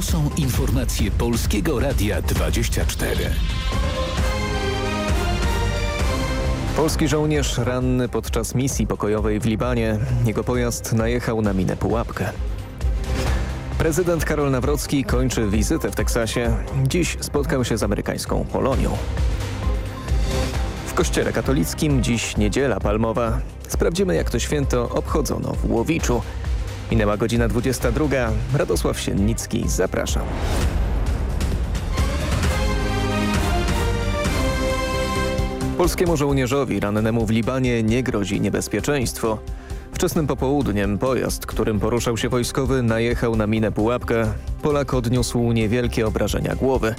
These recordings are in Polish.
To są informacje Polskiego Radia 24. Polski żołnierz ranny podczas misji pokojowej w Libanie. Jego pojazd najechał na minę pułapkę. Prezydent Karol Nawrocki kończy wizytę w Teksasie. Dziś spotkał się z amerykańską Polonią. W kościele katolickim dziś niedziela palmowa. Sprawdzimy jak to święto obchodzono w Łowiczu. Minęła godzina 22. Radosław Siennicki, zapraszam. Polskiemu żołnierzowi rannemu w Libanie nie grozi niebezpieczeństwo. Wczesnym popołudniem pojazd, którym poruszał się wojskowy, najechał na minę pułapkę. Polak odniósł niewielkie obrażenia głowy.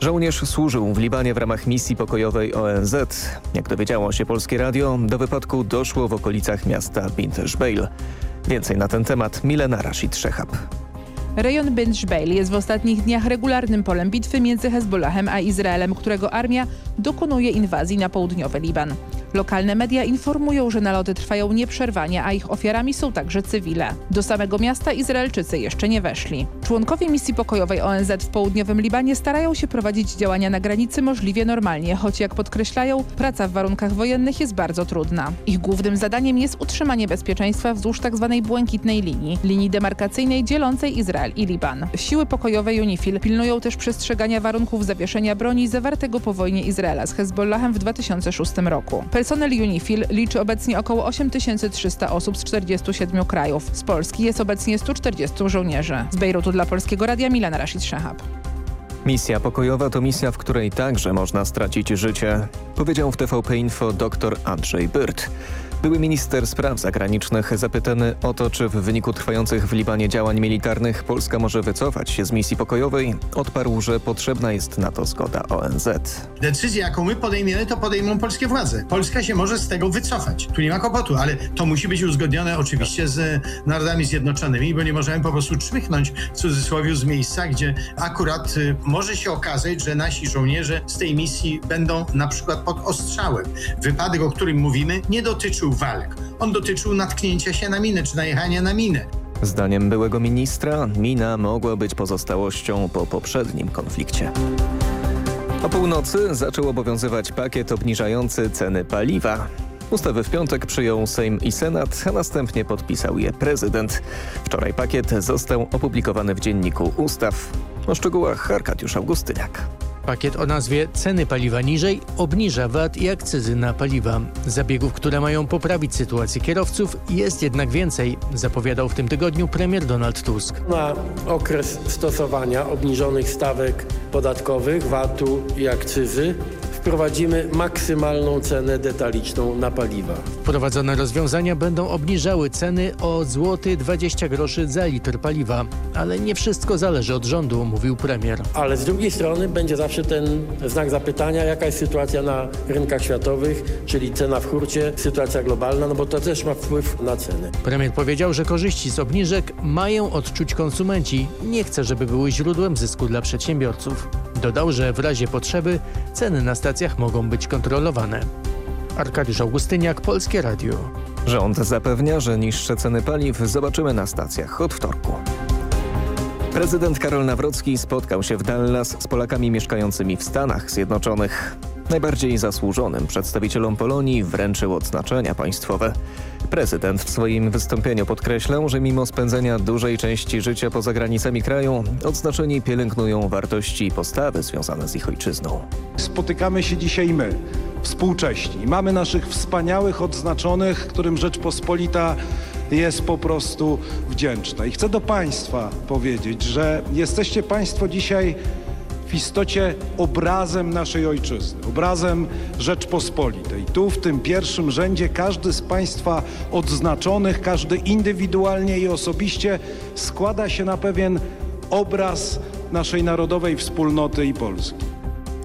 Żołnierz służył w Libanie w ramach misji pokojowej ONZ. Jak dowiedziało się Polskie Radio, do wypadku doszło w okolicach miasta Bint Jbeil. Więcej na ten temat Milena Rashid Szechab. Rejon Ben Jbeil jest w ostatnich dniach regularnym polem bitwy między Hezbollahem a Izraelem, którego armia dokonuje inwazji na południowy Liban. Lokalne media informują, że naloty trwają nieprzerwanie, a ich ofiarami są także cywile. Do samego miasta Izraelczycy jeszcze nie weszli. Członkowie misji pokojowej ONZ w południowym Libanie starają się prowadzić działania na granicy możliwie normalnie, choć jak podkreślają, praca w warunkach wojennych jest bardzo trudna. Ich głównym zadaniem jest utrzymanie bezpieczeństwa wzdłuż tzw. Tak błękitnej linii, linii demarkacyjnej dzielącej Izrael i Liban. Siły pokojowe UNIFIL pilnują też przestrzegania warunków zawieszenia broni zawartego po wojnie Izraela z Hezbollahem w 2006 roku. Personel UNIFIL liczy obecnie około 8300 osób z 47 krajów. Z Polski jest obecnie 140 żołnierzy. Z Bejrutu dla Polskiego Radia Milana Rashid Shahab. Misja pokojowa to misja, w której także można stracić życie, powiedział w TVP Info dr Andrzej Byrt. Były minister spraw zagranicznych zapytany o to, czy w wyniku trwających w Libanie działań militarnych Polska może wycofać się z misji pokojowej, odparł, że potrzebna jest na to zgoda ONZ. Decyzję, jaką my podejmiemy, to podejmą polskie władze. Polska się może z tego wycofać. Tu nie ma kłopotu, ale to musi być uzgodnione oczywiście z Narodami Zjednoczonymi, bo nie możemy po prostu czmychnąć w cudzysłowie z miejsca, gdzie akurat y, może się okazać, że nasi żołnierze z tej misji będą na przykład pod ostrzałem. Wypadek, o którym mówimy, nie dotyczył dotyczył walk. On dotyczył natknięcia się na minę czy najechania na minę. Zdaniem byłego ministra mina mogła być pozostałością po poprzednim konflikcie. O północy zaczął obowiązywać pakiet obniżający ceny paliwa. Ustawy w piątek przyjął Sejm i Senat, a następnie podpisał je prezydent. Wczoraj pakiet został opublikowany w Dzienniku Ustaw. O szczegółach Arkadiusz Augustyniak. Pakiet o nazwie Ceny paliwa niżej obniża VAT i akcyzy na paliwa. Zabiegów, które mają poprawić sytuację kierowców jest jednak więcej, zapowiadał w tym tygodniu premier Donald Tusk. Na okres stosowania obniżonych stawek podatkowych, VAT-u i akcyzy wprowadzimy maksymalną cenę detaliczną na paliwa. Wprowadzone rozwiązania będą obniżały ceny o złoty 20 groszy za litr paliwa, ale nie wszystko zależy od rządu, mówił premier. Ale z drugiej strony będzie zawsze ten znak zapytania, jaka jest sytuacja na rynkach światowych, czyli cena w hurcie, sytuacja globalna, no bo to też ma wpływ na ceny. Premier powiedział, że korzyści z obniżek mają odczuć konsumenci. Nie chce, żeby były źródłem zysku dla przedsiębiorców. Dodał, że w razie potrzeby ceny na stacjach mogą być kontrolowane. Arkadiusz Augustyniak, Polskie Radio. Rząd zapewnia, że niższe ceny paliw zobaczymy na stacjach od wtorku. Prezydent Karol Nawrocki spotkał się w Dallas z Polakami mieszkającymi w Stanach Zjednoczonych. Najbardziej zasłużonym przedstawicielom Polonii wręczył odznaczenia państwowe. Prezydent w swoim wystąpieniu podkreślał, że mimo spędzenia dużej części życia poza granicami kraju, odznaczeni pielęgnują wartości i postawy związane z ich ojczyzną. Spotykamy się dzisiaj my, współcześni. Mamy naszych wspaniałych odznaczonych, którym Rzeczpospolita jest po prostu wdzięczna. I chcę do Państwa powiedzieć, że jesteście Państwo dzisiaj w istocie obrazem naszej ojczyzny, obrazem Rzeczpospolitej. Tu w tym pierwszym rzędzie każdy z Państwa odznaczonych, każdy indywidualnie i osobiście składa się na pewien obraz naszej narodowej wspólnoty i Polski.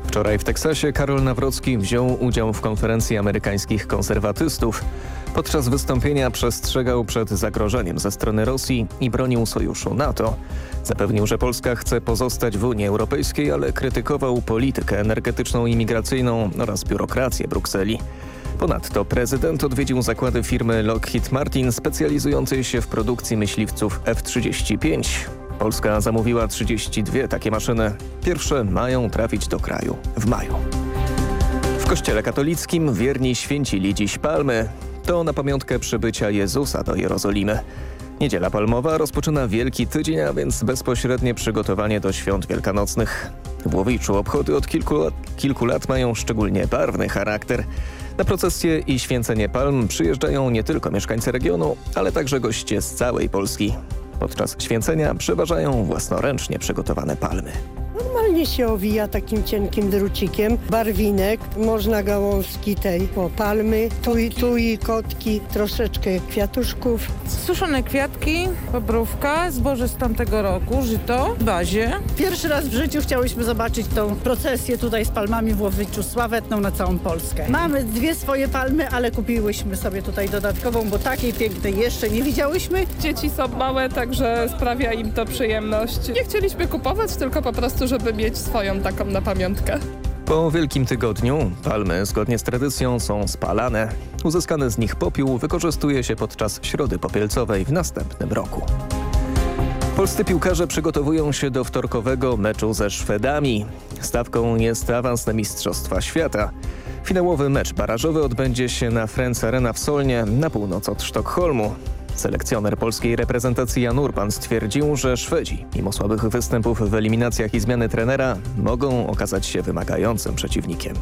Wczoraj w Teksasie Karol Nawrocki wziął udział w konferencji amerykańskich konserwatystów. Podczas wystąpienia przestrzegał przed zagrożeniem ze strony Rosji i bronił sojuszu NATO. Zapewnił, że Polska chce pozostać w Unii Europejskiej, ale krytykował politykę energetyczną i migracyjną oraz biurokrację Brukseli. Ponadto prezydent odwiedził zakłady firmy Lockheed Martin specjalizującej się w produkcji myśliwców F-35. Polska zamówiła 32 takie maszyny. Pierwsze mają trafić do kraju w maju. W kościele katolickim wierni święcili dziś palmy. To na pamiątkę przybycia Jezusa do Jerozolimy. Niedziela Palmowa rozpoczyna Wielki Tydzień, a więc bezpośrednie przygotowanie do świąt wielkanocnych. W Łowiczu obchody od kilku, kilku lat mają szczególnie barwny charakter. Na procesję i święcenie palm przyjeżdżają nie tylko mieszkańcy regionu, ale także goście z całej Polski. Podczas święcenia przeważają własnoręcznie przygotowane palmy. Normalnie się owija takim cienkim drucikiem, barwinek, można gałązki tej, o, palmy, tuj, tuj, kotki, troszeczkę kwiatuszków. Suszone kwiatki, bobrówka, zboże z tamtego roku, żyto w bazie. Pierwszy raz w życiu chciałyśmy zobaczyć tą procesję tutaj z palmami w Łowiczu, sławetną na całą Polskę. Mamy dwie swoje palmy, ale kupiłyśmy sobie tutaj dodatkową, bo takiej pięknej jeszcze nie widziałyśmy. Dzieci są małe, także sprawia im to przyjemność. Nie chcieliśmy kupować, tylko po prostu, żeby mieć swoją taką na pamiątkę. Po Wielkim Tygodniu palmy zgodnie z tradycją są spalane. Uzyskany z nich popiół wykorzystuje się podczas Środy Popielcowej w następnym roku. Polscy piłkarze przygotowują się do wtorkowego meczu ze Szwedami. Stawką jest awans na Mistrzostwa Świata. Finałowy mecz barażowy odbędzie się na Friends Arena w Solnie na północ od Sztokholmu. Selekcjoner polskiej reprezentacji Jan Urban stwierdził, że Szwedzi, mimo słabych występów w eliminacjach i zmiany trenera, mogą okazać się wymagającym przeciwnikiem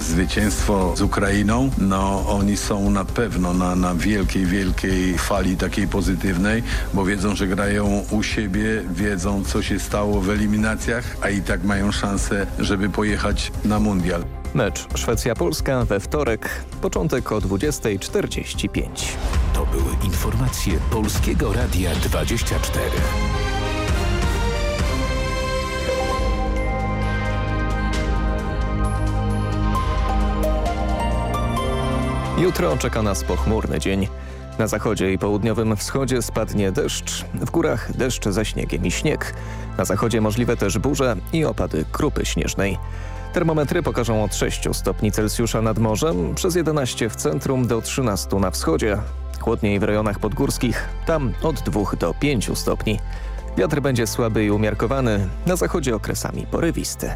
zwycięstwo z Ukrainą, no oni są na pewno na, na wielkiej, wielkiej fali takiej pozytywnej, bo wiedzą, że grają u siebie, wiedzą co się stało w eliminacjach, a i tak mają szansę, żeby pojechać na mundial. Mecz Szwecja-Polska we wtorek, początek o 20.45. To były informacje Polskiego Radia 24. Jutro czeka nas pochmurny dzień. Na zachodzie i południowym wschodzie spadnie deszcz, w górach deszcz ze śniegiem i śnieg. Na zachodzie możliwe też burze i opady krupy śnieżnej. Termometry pokażą od 6 stopni Celsjusza nad morzem, przez 11 w centrum do 13 na wschodzie. Chłodniej w rejonach podgórskich, tam od 2 do 5 stopni. Wiatr będzie słaby i umiarkowany, na zachodzie okresami porywisty.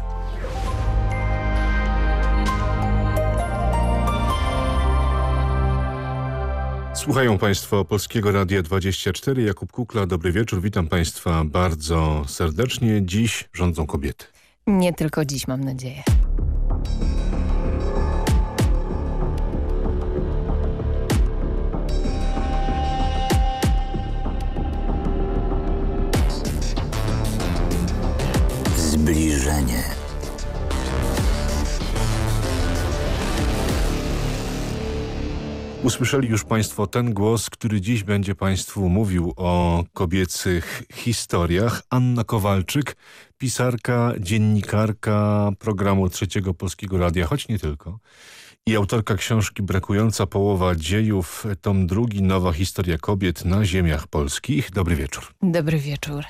Słuchają Państwo Polskiego Radia 24. Jakub Kukla, dobry wieczór. Witam Państwa bardzo serdecznie. Dziś rządzą kobiety. Nie tylko dziś, mam nadzieję. Zbliżenie. Usłyszeli już Państwo ten głos, który dziś będzie Państwu mówił o kobiecych historiach. Anna Kowalczyk, pisarka, dziennikarka programu Trzeciego Polskiego Radia, choć nie tylko. I autorka książki Brakująca połowa dziejów, tom drugi, Nowa historia kobiet na ziemiach polskich. Dobry wieczór. Dobry wieczór.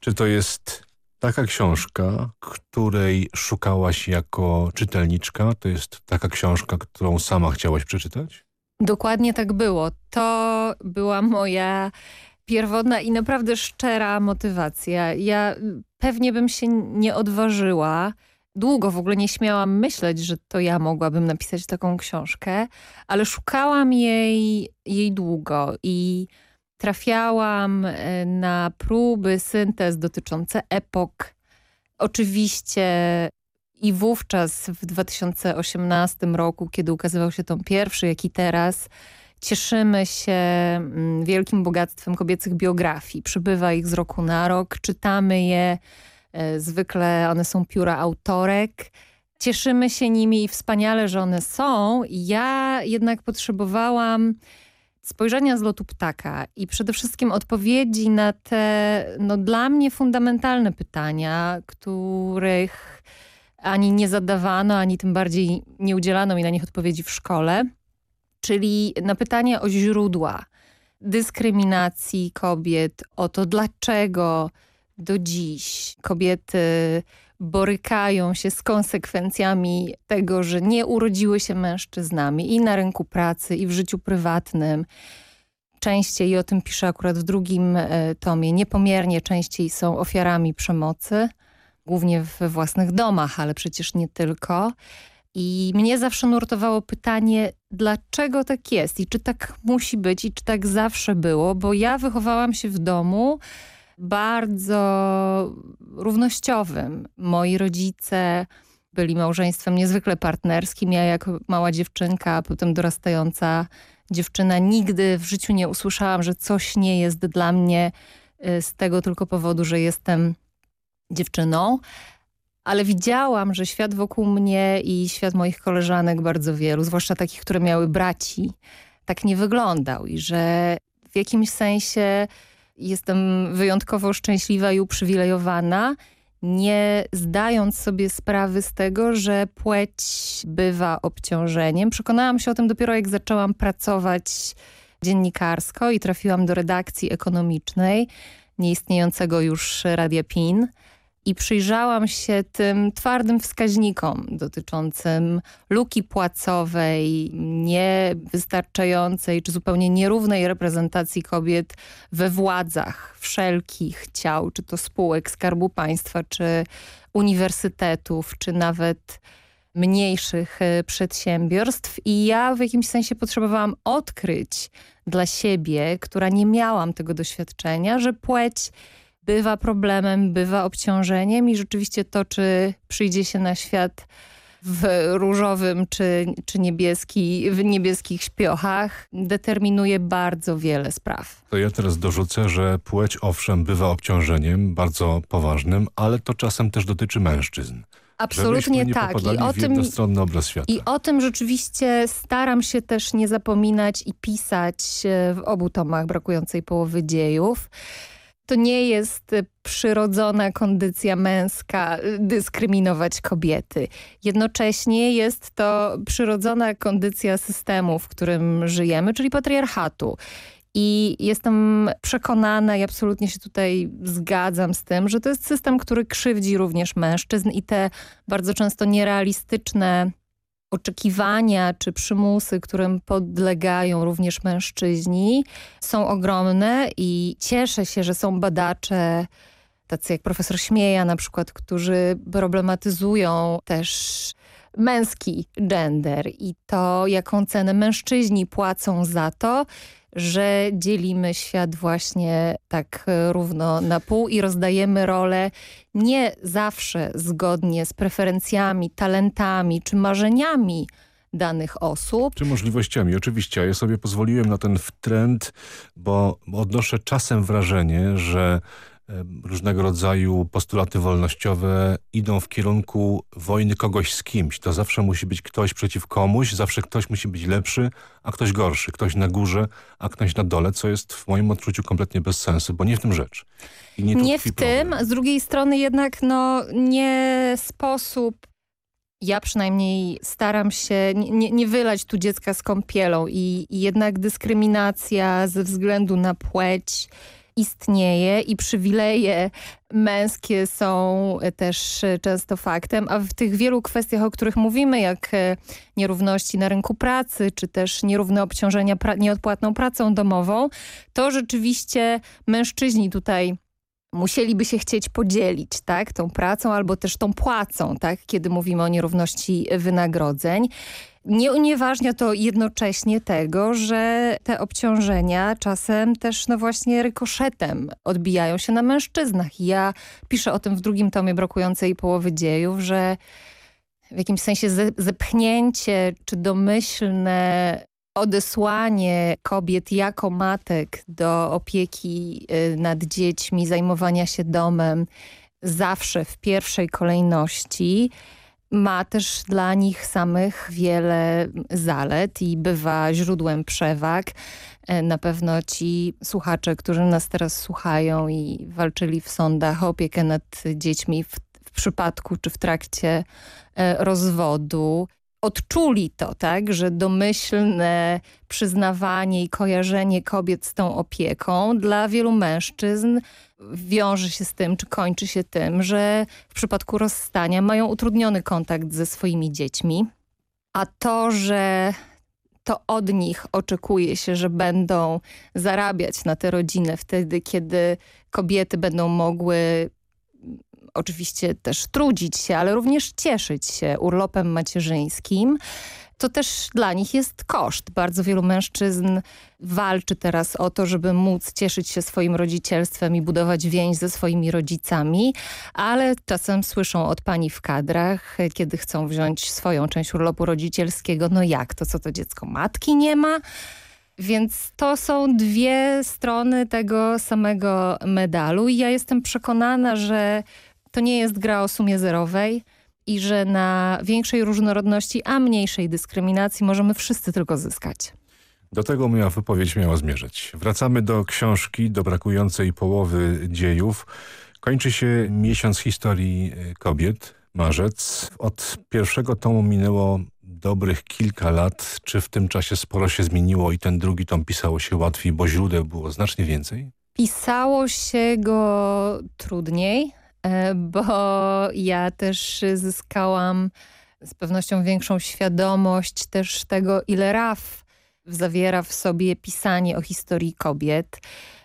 Czy to jest taka książka, której szukałaś jako czytelniczka? To jest taka książka, którą sama chciałaś przeczytać? Dokładnie tak było. To była moja pierwotna i naprawdę szczera motywacja. Ja pewnie bym się nie odważyła, długo w ogóle nie śmiałam myśleć, że to ja mogłabym napisać taką książkę, ale szukałam jej, jej długo i trafiałam e, na próby syntez dotyczące epok. Oczywiście i wówczas w 2018 roku, kiedy ukazywał się tom pierwszy, jak i teraz, cieszymy się mm, wielkim bogactwem kobiecych biografii. Przybywa ich z roku na rok, czytamy je, e, zwykle one są pióra autorek. Cieszymy się nimi i wspaniale, że one są. Ja jednak potrzebowałam spojrzenia z lotu ptaka i przede wszystkim odpowiedzi na te no, dla mnie fundamentalne pytania, których ani nie zadawano, ani tym bardziej nie udzielano mi na nich odpowiedzi w szkole, czyli na pytanie o źródła dyskryminacji kobiet, o to dlaczego do dziś kobiety borykają się z konsekwencjami tego, że nie urodziły się mężczyznami i na rynku pracy, i w życiu prywatnym. częściej, i o tym piszę akurat w drugim e, tomie, niepomiernie częściej są ofiarami przemocy, głównie we własnych domach, ale przecież nie tylko. I mnie zawsze nurtowało pytanie, dlaczego tak jest i czy tak musi być i czy tak zawsze było, bo ja wychowałam się w domu bardzo równościowym. Moi rodzice byli małżeństwem niezwykle partnerskim. Ja jako mała dziewczynka, a potem dorastająca dziewczyna nigdy w życiu nie usłyszałam, że coś nie jest dla mnie y, z tego tylko powodu, że jestem dziewczyną. Ale widziałam, że świat wokół mnie i świat moich koleżanek bardzo wielu, zwłaszcza takich, które miały braci, tak nie wyglądał i że w jakimś sensie jestem wyjątkowo szczęśliwa i uprzywilejowana, nie zdając sobie sprawy z tego, że płeć bywa obciążeniem. Przekonałam się o tym dopiero jak zaczęłam pracować dziennikarsko i trafiłam do redakcji ekonomicznej nieistniejącego już Radia PIN i przyjrzałam się tym twardym wskaźnikom dotyczącym luki płacowej, niewystarczającej czy zupełnie nierównej reprezentacji kobiet we władzach wszelkich ciał, czy to spółek Skarbu Państwa, czy uniwersytetów, czy nawet mniejszych e, przedsiębiorstw. I ja w jakimś sensie potrzebowałam odkryć dla siebie, która nie miałam tego doświadczenia, że płeć bywa problemem, bywa obciążeniem i rzeczywiście to, czy przyjdzie się na świat w różowym czy, czy niebieski, w niebieskich śpiochach determinuje bardzo wiele spraw. To ja teraz dorzucę, że płeć owszem bywa obciążeniem bardzo poważnym, ale to czasem też dotyczy mężczyzn. Absolutnie tak. I o, tym. I o tym rzeczywiście staram się też nie zapominać i pisać w obu tomach brakującej połowy dziejów to nie jest przyrodzona kondycja męska dyskryminować kobiety. Jednocześnie jest to przyrodzona kondycja systemu, w którym żyjemy, czyli patriarchatu. I jestem przekonana i absolutnie się tutaj zgadzam z tym, że to jest system, który krzywdzi również mężczyzn i te bardzo często nierealistyczne oczekiwania czy przymusy, którym podlegają również mężczyźni są ogromne i cieszę się, że są badacze tacy jak profesor Śmieja na przykład, którzy problematyzują też męski gender i to, jaką cenę mężczyźni płacą za to, że dzielimy świat właśnie tak równo na pół i rozdajemy role nie zawsze zgodnie z preferencjami, talentami czy marzeniami danych osób. Czy możliwościami. Oczywiście, ja sobie pozwoliłem na ten trend, bo odnoszę czasem wrażenie, że różnego rodzaju postulaty wolnościowe idą w kierunku wojny kogoś z kimś. To zawsze musi być ktoś przeciw komuś, zawsze ktoś musi być lepszy, a ktoś gorszy. Ktoś na górze, a ktoś na dole, co jest w moim odczuciu kompletnie bez sensu, bo nie w tym rzecz. nie, nie w problem. tym, z drugiej strony jednak no, nie sposób ja przynajmniej staram się nie, nie wylać tu dziecka z kąpielą i, i jednak dyskryminacja ze względu na płeć istnieje i przywileje. Męskie są też często faktem, a w tych wielu kwestiach, o których mówimy, jak e, nierówności na rynku pracy, czy też nierówne obciążenia pra nieodpłatną pracą domową, to rzeczywiście mężczyźni tutaj musieliby się chcieć podzielić tak, tą pracą albo też tą płacą, tak, kiedy mówimy o nierówności wynagrodzeń. Nie unieważnia to jednocześnie tego, że te obciążenia czasem też no właśnie rykoszetem odbijają się na mężczyznach. Ja piszę o tym w drugim tomie Brakującej połowy dziejów, że w jakimś sensie zepchnięcie czy domyślne odesłanie kobiet jako matek do opieki y, nad dziećmi, zajmowania się domem zawsze w pierwszej kolejności ma też dla nich samych wiele zalet i bywa źródłem przewag. E, na pewno ci słuchacze, którzy nas teraz słuchają i walczyli w sądach o opiekę nad dziećmi w, w przypadku czy w trakcie e, rozwodu, odczuli to, tak, że domyślne przyznawanie i kojarzenie kobiet z tą opieką dla wielu mężczyzn wiąże się z tym, czy kończy się tym, że w przypadku rozstania mają utrudniony kontakt ze swoimi dziećmi, a to, że to od nich oczekuje się, że będą zarabiać na tę rodzinę wtedy, kiedy kobiety będą mogły oczywiście też trudzić się, ale również cieszyć się urlopem macierzyńskim, to też dla nich jest koszt. Bardzo wielu mężczyzn walczy teraz o to, żeby móc cieszyć się swoim rodzicielstwem i budować więź ze swoimi rodzicami, ale czasem słyszą od pani w kadrach, kiedy chcą wziąć swoją część urlopu rodzicielskiego, no jak, to co to dziecko matki nie ma? Więc to są dwie strony tego samego medalu i ja jestem przekonana, że to nie jest gra o sumie zerowej i że na większej różnorodności, a mniejszej dyskryminacji możemy wszyscy tylko zyskać. Do tego moja wypowiedź miała zmierzać. Wracamy do książki, do brakującej połowy dziejów. Kończy się miesiąc historii e, kobiet, marzec. Od pierwszego tomu minęło dobrych kilka lat. Czy w tym czasie sporo się zmieniło i ten drugi tom pisało się łatwiej, bo źródeł było znacznie więcej? Pisało się go trudniej, bo ja też zyskałam z pewnością większą świadomość też tego, ile RAF zawiera w sobie pisanie o historii kobiet.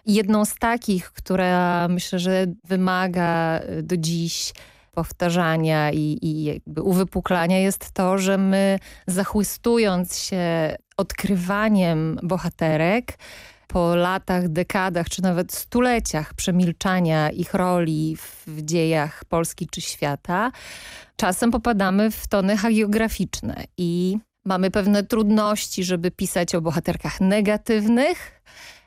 Jedną z takich, która myślę, że wymaga do dziś powtarzania i, i jakby uwypuklania jest to, że my zachłystując się odkrywaniem bohaterek, po latach, dekadach czy nawet stuleciach przemilczania ich roli w dziejach Polski czy świata, czasem popadamy w tony hagiograficzne i mamy pewne trudności, żeby pisać o bohaterkach negatywnych,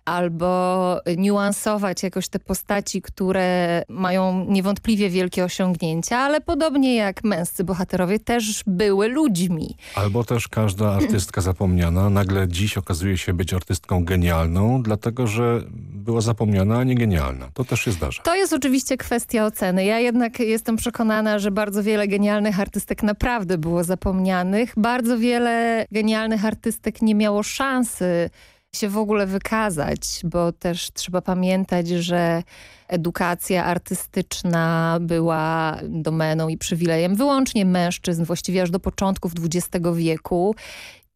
albo niuansować jakoś te postaci, które mają niewątpliwie wielkie osiągnięcia, ale podobnie jak męscy bohaterowie też były ludźmi. Albo też każda artystka zapomniana nagle dziś okazuje się być artystką genialną, dlatego że była zapomniana, a nie genialna. To też się zdarza. To jest oczywiście kwestia oceny. Ja jednak jestem przekonana, że bardzo wiele genialnych artystek naprawdę było zapomnianych. Bardzo wiele genialnych artystek nie miało szansy się w ogóle wykazać, bo też trzeba pamiętać, że edukacja artystyczna była domeną i przywilejem wyłącznie mężczyzn, właściwie aż do początków XX wieku.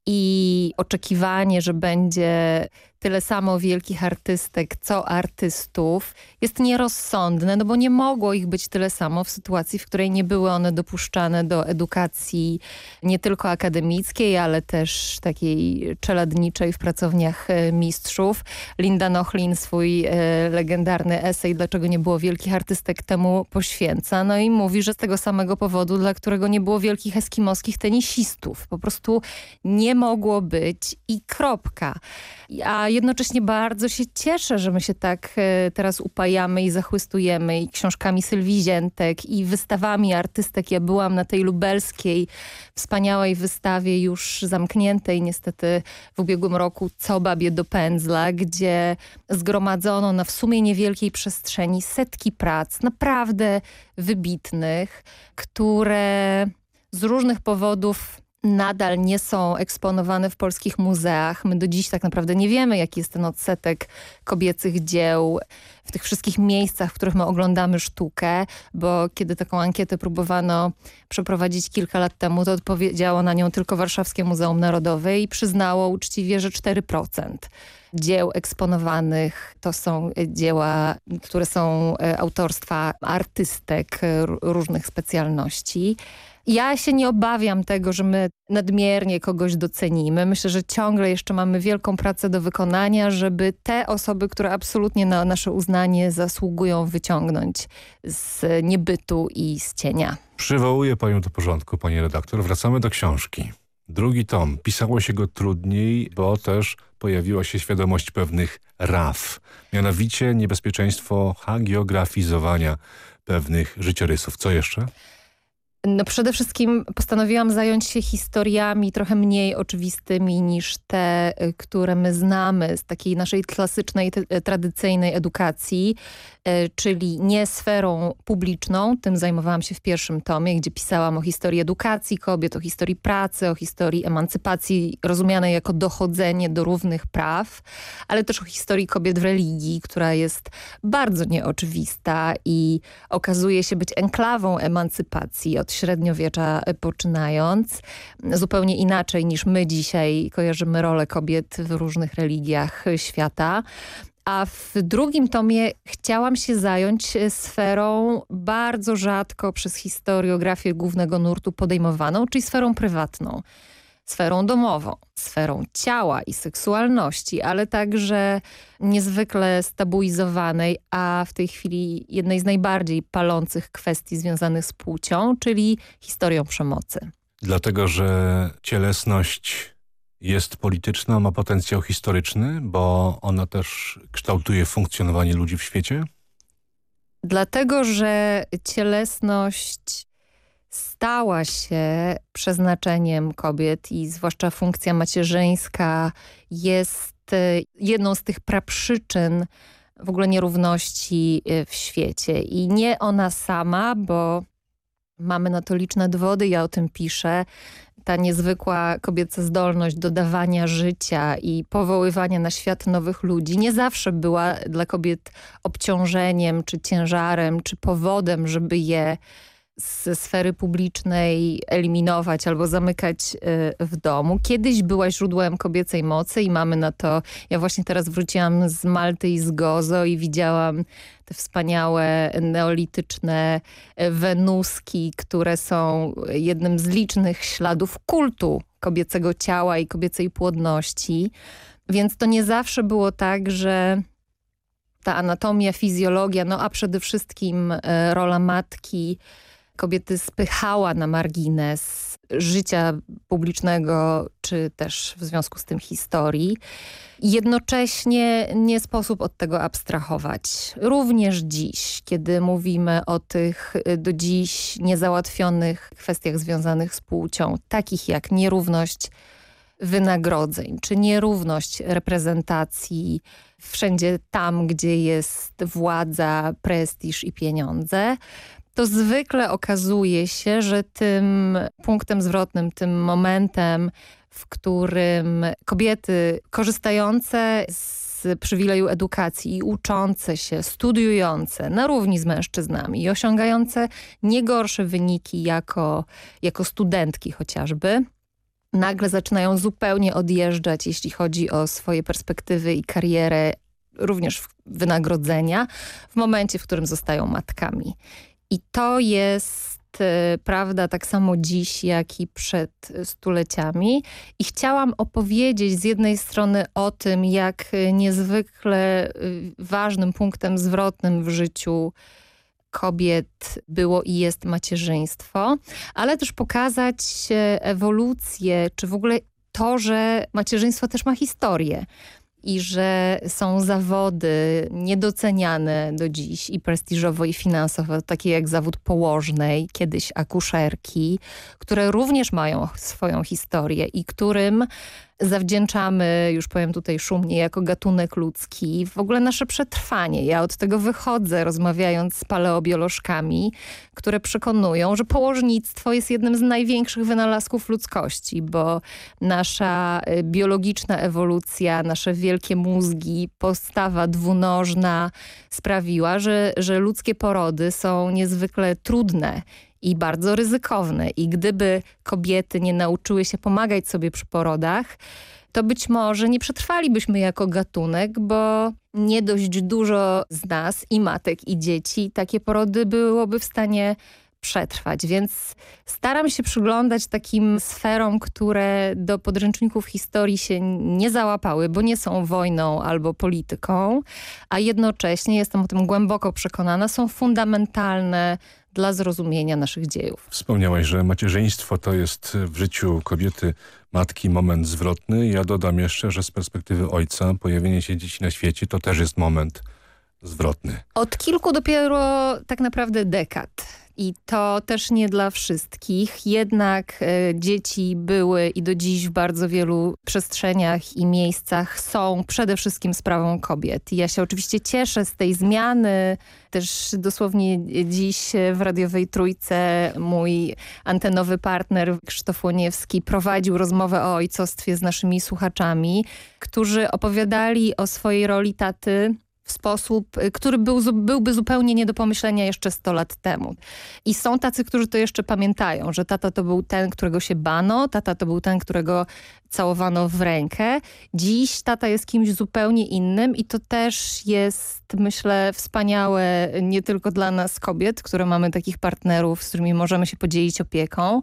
I oczekiwanie, że będzie tyle samo wielkich artystek, co artystów, jest nierozsądne, no bo nie mogło ich być tyle samo w sytuacji, w której nie były one dopuszczane do edukacji nie tylko akademickiej, ale też takiej czeladniczej w pracowniach e, mistrzów. Linda Nochlin swój e, legendarny esej Dlaczego nie było wielkich artystek temu poświęca. No i mówi, że z tego samego powodu, dla którego nie było wielkich eskimoskich tenisistów. Po prostu nie mogło być i kropka. A jednocześnie bardzo się cieszę, że my się tak e, teraz upajamy i zachwystujemy i książkami Sylwii Ziętek i wystawami artystek. Ja byłam na tej lubelskiej wspaniałej wystawie już zamkniętej niestety w ubiegłym roku Co babie do pędzla, gdzie zgromadzono na w sumie niewielkiej przestrzeni setki prac naprawdę wybitnych, które z różnych powodów nadal nie są eksponowane w polskich muzeach. My do dziś tak naprawdę nie wiemy, jaki jest ten odsetek kobiecych dzieł w tych wszystkich miejscach, w których my oglądamy sztukę, bo kiedy taką ankietę próbowano przeprowadzić kilka lat temu, to odpowiedziało na nią tylko Warszawskie Muzeum Narodowe i przyznało uczciwie, że 4% dzieł eksponowanych to są dzieła, które są e, autorstwa artystek różnych specjalności. Ja się nie obawiam tego, że my nadmiernie kogoś docenimy. Myślę, że ciągle jeszcze mamy wielką pracę do wykonania, żeby te osoby, które absolutnie na nasze uznanie zasługują wyciągnąć z niebytu i z cienia. Przywołuję panią do porządku, pani redaktor. Wracamy do książki. Drugi tom. Pisało się go trudniej, bo też pojawiła się świadomość pewnych raf. Mianowicie niebezpieczeństwo hagiografizowania pewnych życiorysów. Co jeszcze? No przede wszystkim postanowiłam zająć się historiami trochę mniej oczywistymi niż te, y, które my znamy z takiej naszej klasycznej, tradycyjnej edukacji. E, czyli nie sferą publiczną, tym zajmowałam się w pierwszym tomie, gdzie pisałam o historii edukacji kobiet, o historii pracy, o historii emancypacji rozumianej jako dochodzenie do równych praw, ale też o historii kobiet w religii, która jest bardzo nieoczywista i okazuje się być enklawą emancypacji od średniowiecza poczynając. Zupełnie inaczej niż my dzisiaj kojarzymy rolę kobiet w różnych religiach świata. A w drugim tomie chciałam się zająć sferą bardzo rzadko przez historiografię głównego nurtu podejmowaną, czyli sferą prywatną sferą domową, sferą ciała i seksualności, ale także niezwykle stabilizowanej, a w tej chwili jednej z najbardziej palących kwestii związanych z płcią, czyli historią przemocy. Dlatego, że cielesność jest polityczna, ma potencjał historyczny, bo ona też kształtuje funkcjonowanie ludzi w świecie? Dlatego, że cielesność stała się przeznaczeniem kobiet i zwłaszcza funkcja macierzyńska jest e, jedną z tych praprzyczyn w ogóle nierówności e, w świecie. I nie ona sama, bo mamy na to liczne dowody, ja o tym piszę. Ta niezwykła kobieca zdolność do dawania życia i powoływania na świat nowych ludzi nie zawsze była dla kobiet obciążeniem, czy ciężarem, czy powodem, żeby je ze sfery publicznej eliminować albo zamykać y, w domu. Kiedyś była źródłem kobiecej mocy i mamy na to, ja właśnie teraz wróciłam z Malty i z Gozo i widziałam te wspaniałe neolityczne y, wenuski, które są jednym z licznych śladów kultu kobiecego ciała i kobiecej płodności. Więc to nie zawsze było tak, że ta anatomia, fizjologia, no a przede wszystkim y, rola matki kobiety spychała na margines życia publicznego, czy też w związku z tym historii. Jednocześnie nie sposób od tego abstrahować. Również dziś, kiedy mówimy o tych do dziś niezałatwionych kwestiach związanych z płcią, takich jak nierówność wynagrodzeń, czy nierówność reprezentacji wszędzie tam, gdzie jest władza, prestiż i pieniądze, to zwykle okazuje się, że tym punktem zwrotnym, tym momentem, w którym kobiety korzystające z przywileju edukacji i uczące się, studiujące na równi z mężczyznami i osiągające nie gorsze wyniki jako, jako studentki chociażby, nagle zaczynają zupełnie odjeżdżać, jeśli chodzi o swoje perspektywy i karierę, również wynagrodzenia, w momencie, w którym zostają matkami. I to jest y, prawda tak samo dziś, jak i przed stuleciami. I chciałam opowiedzieć z jednej strony o tym, jak niezwykle y, ważnym punktem zwrotnym w życiu kobiet było i jest macierzyństwo, ale też pokazać ewolucję, czy w ogóle to, że macierzyństwo też ma historię i że są zawody niedoceniane do dziś i prestiżowo i finansowo, takie jak zawód położnej, kiedyś akuszerki, które również mają swoją historię i którym zawdzięczamy, już powiem tutaj szumnie, jako gatunek ludzki, w ogóle nasze przetrwanie. Ja od tego wychodzę, rozmawiając z paleobiolożkami, które przekonują, że położnictwo jest jednym z największych wynalazków ludzkości, bo nasza y, biologiczna ewolucja, nasze wielkie mózgi, postawa dwunożna sprawiła, że, że ludzkie porody są niezwykle trudne i bardzo ryzykowne. I gdyby kobiety nie nauczyły się pomagać sobie przy porodach, to być może nie przetrwalibyśmy jako gatunek, bo nie dość dużo z nas i matek i dzieci takie porody byłoby w stanie przetrwać, więc staram się przyglądać takim sferom, które do podręczników historii się nie załapały, bo nie są wojną albo polityką, a jednocześnie, jestem o tym głęboko przekonana, są fundamentalne dla zrozumienia naszych dziejów. Wspomniałaś, że macierzyństwo to jest w życiu kobiety, matki moment zwrotny. Ja dodam jeszcze, że z perspektywy ojca pojawienie się dzieci na świecie to też jest moment zwrotny. Od kilku dopiero tak naprawdę dekad i to też nie dla wszystkich. Jednak e, dzieci były i do dziś w bardzo wielu przestrzeniach i miejscach są przede wszystkim sprawą kobiet. I ja się oczywiście cieszę z tej zmiany. Też dosłownie dziś w radiowej trójce mój antenowy partner Krzysztof Łoniewski prowadził rozmowę o ojcostwie z naszymi słuchaczami, którzy opowiadali o swojej roli taty w sposób, y, który był, byłby zupełnie nie do pomyślenia jeszcze 100 lat temu. I są tacy, którzy to jeszcze pamiętają, że tata to był ten, którego się bano, tata to był ten, którego całowano w rękę. Dziś tata jest kimś zupełnie innym i to też jest, myślę, wspaniałe nie tylko dla nas kobiet, które mamy takich partnerów, z którymi możemy się podzielić opieką,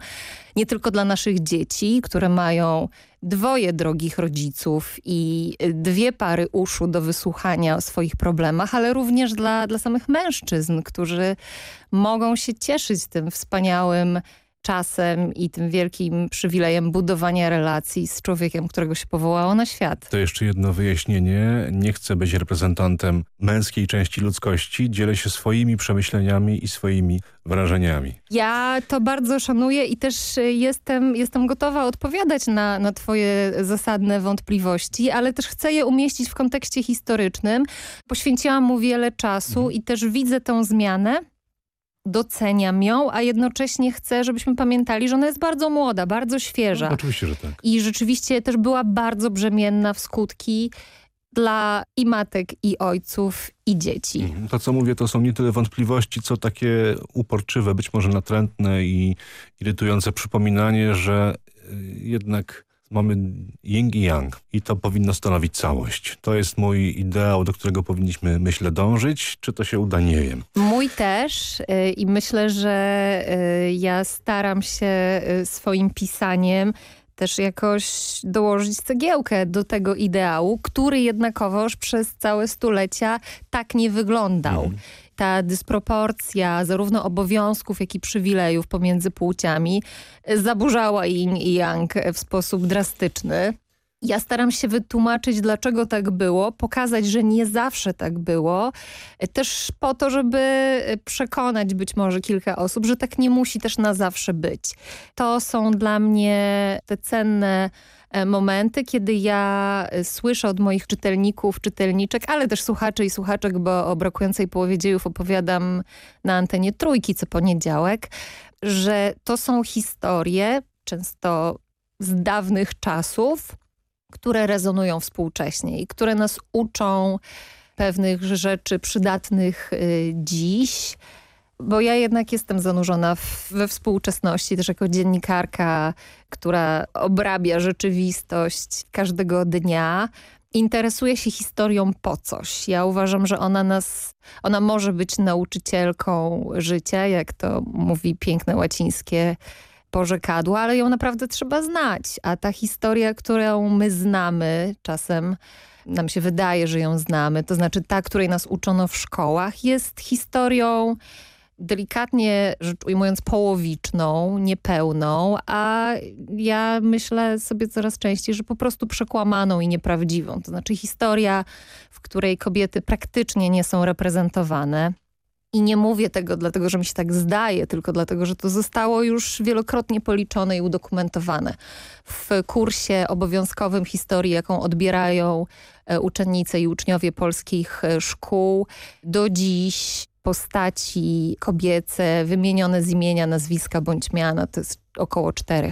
nie tylko dla naszych dzieci, które mają dwoje drogich rodziców i dwie pary uszu do wysłuchania o swoich problemach, ale również dla, dla samych mężczyzn, którzy mogą się cieszyć tym wspaniałym czasem i tym wielkim przywilejem budowania relacji z człowiekiem, którego się powołało na świat. To jeszcze jedno wyjaśnienie. Nie chcę być reprezentantem męskiej części ludzkości. Dzielę się swoimi przemyśleniami i swoimi wrażeniami. Ja to bardzo szanuję i też jestem, jestem gotowa odpowiadać na, na twoje zasadne wątpliwości, ale też chcę je umieścić w kontekście historycznym. Poświęciłam mu wiele czasu mhm. i też widzę tę zmianę doceniam ją, a jednocześnie chcę, żebyśmy pamiętali, że ona jest bardzo młoda, bardzo świeża. No, oczywiście, że tak. I rzeczywiście też była bardzo brzemienna w skutki dla i matek, i ojców, i dzieci. Mhm. To, co mówię, to są nie tyle wątpliwości, co takie uporczywe, być może natrętne i irytujące przypominanie, że y, jednak mamy yin i yang i to powinno stanowić całość. To jest mój ideał, do którego powinniśmy, myślę, dążyć. Czy to się uda, nie wiem. Mój też yy, i myślę, że yy, ja staram się yy, swoim pisaniem też jakoś dołożyć cegiełkę do tego ideału, który jednakowoż przez całe stulecia tak nie wyglądał. Mm ta dysproporcja zarówno obowiązków, jak i przywilejów pomiędzy płciami zaburzała yin i yang w sposób drastyczny. Ja staram się wytłumaczyć, dlaczego tak było, pokazać, że nie zawsze tak było, też po to, żeby przekonać być może kilka osób, że tak nie musi też na zawsze być. To są dla mnie te cenne momenty, kiedy ja e, słyszę od moich czytelników, czytelniczek, ale też słuchaczy i słuchaczek, bo o brakującej połowie dziejów opowiadam na antenie Trójki co poniedziałek, że to są historie, często z dawnych czasów, które rezonują współcześnie i które nas uczą pewnych rzeczy przydatnych y, dziś, bo ja jednak jestem zanurzona we współczesności, też jako dziennikarka, która obrabia rzeczywistość każdego dnia. Interesuje się historią po coś. Ja uważam, że ona nas, ona może być nauczycielką życia, jak to mówi piękne łacińskie porzekadło, ale ją naprawdę trzeba znać. A ta historia, którą my znamy czasem, nam się wydaje, że ją znamy, to znaczy ta, której nas uczono w szkołach, jest historią delikatnie rzecz ujmując połowiczną, niepełną, a ja myślę sobie coraz częściej, że po prostu przekłamaną i nieprawdziwą. To znaczy historia, w której kobiety praktycznie nie są reprezentowane. I nie mówię tego dlatego, że mi się tak zdaje, tylko dlatego, że to zostało już wielokrotnie policzone i udokumentowane. W kursie obowiązkowym historii, jaką odbierają e, uczennice i uczniowie polskich e, szkół, do dziś postaci kobiece wymienione z imienia, nazwiska bądź miana to jest około 4%,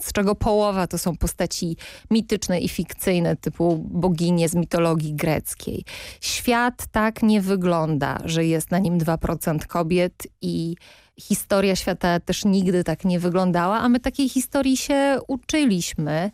z czego połowa to są postaci mityczne i fikcyjne typu boginie z mitologii greckiej. Świat tak nie wygląda, że jest na nim 2% kobiet i historia świata też nigdy tak nie wyglądała, a my takiej historii się uczyliśmy,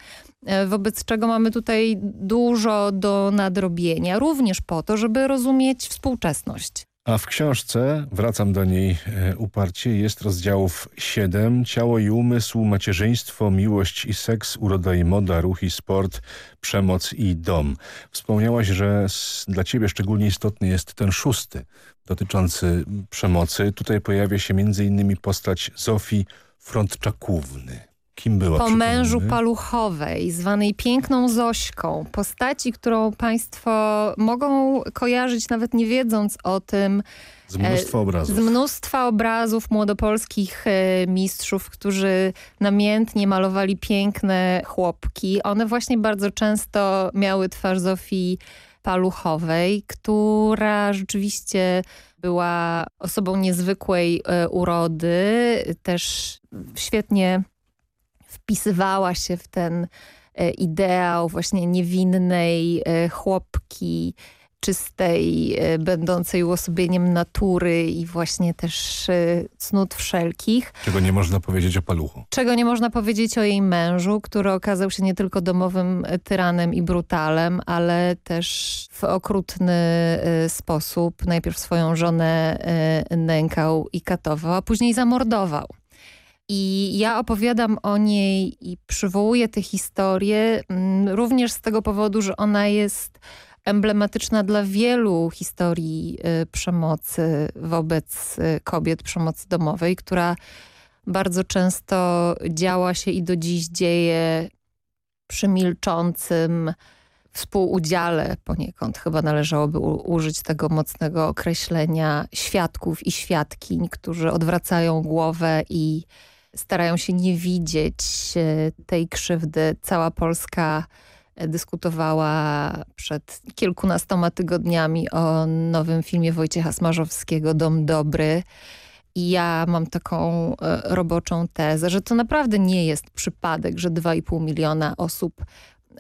e, wobec czego mamy tutaj dużo do nadrobienia, również po to, żeby rozumieć współczesność. A w książce, wracam do niej e, uparcie, jest rozdziałów 7. Ciało i umysł, macierzyństwo, miłość i seks, uroda i moda, ruch i sport, przemoc i dom. Wspomniałaś, że dla ciebie szczególnie istotny jest ten szósty, dotyczący przemocy. Tutaj pojawia się innymi postać Zofii Frontczakówny. Kim była? Po mężu Paluchowej, zwanej Piękną Zośką. Postaci, którą państwo mogą kojarzyć nawet nie wiedząc o tym. Z mnóstwa obrazów. Z mnóstwa obrazów młodopolskich e, mistrzów, którzy namiętnie malowali piękne chłopki. One właśnie bardzo często miały twarz Zofii Paluchowej, która rzeczywiście była osobą niezwykłej e, urody, też świetnie wpisywała się w ten e, ideał właśnie niewinnej e, chłopki, czystej, e, będącej uosobieniem natury i właśnie też cnót wszelkich. Czego nie można powiedzieć o paluchu. Czego nie można powiedzieć o jej mężu, który okazał się nie tylko domowym tyranem i brutalem, ale też w okrutny sposób najpierw swoją żonę nękał i katował, a później zamordował. I ja opowiadam o niej i przywołuję tę historię mm, również z tego powodu, że ona jest emblematyczna dla wielu historii y, przemocy wobec y, kobiet, przemocy domowej, która bardzo często działa się i do dziś dzieje przy milczącym współudziale poniekąd. Chyba należałoby użyć tego mocnego określenia świadków i świadkiń, którzy odwracają głowę i starają się nie widzieć y, tej krzywdy. Cała Polska dyskutowała przed kilkunastoma tygodniami o nowym filmie Wojciecha Smarzowskiego Dom Dobry. I ja mam taką e, roboczą tezę, że to naprawdę nie jest przypadek, że 2,5 miliona osób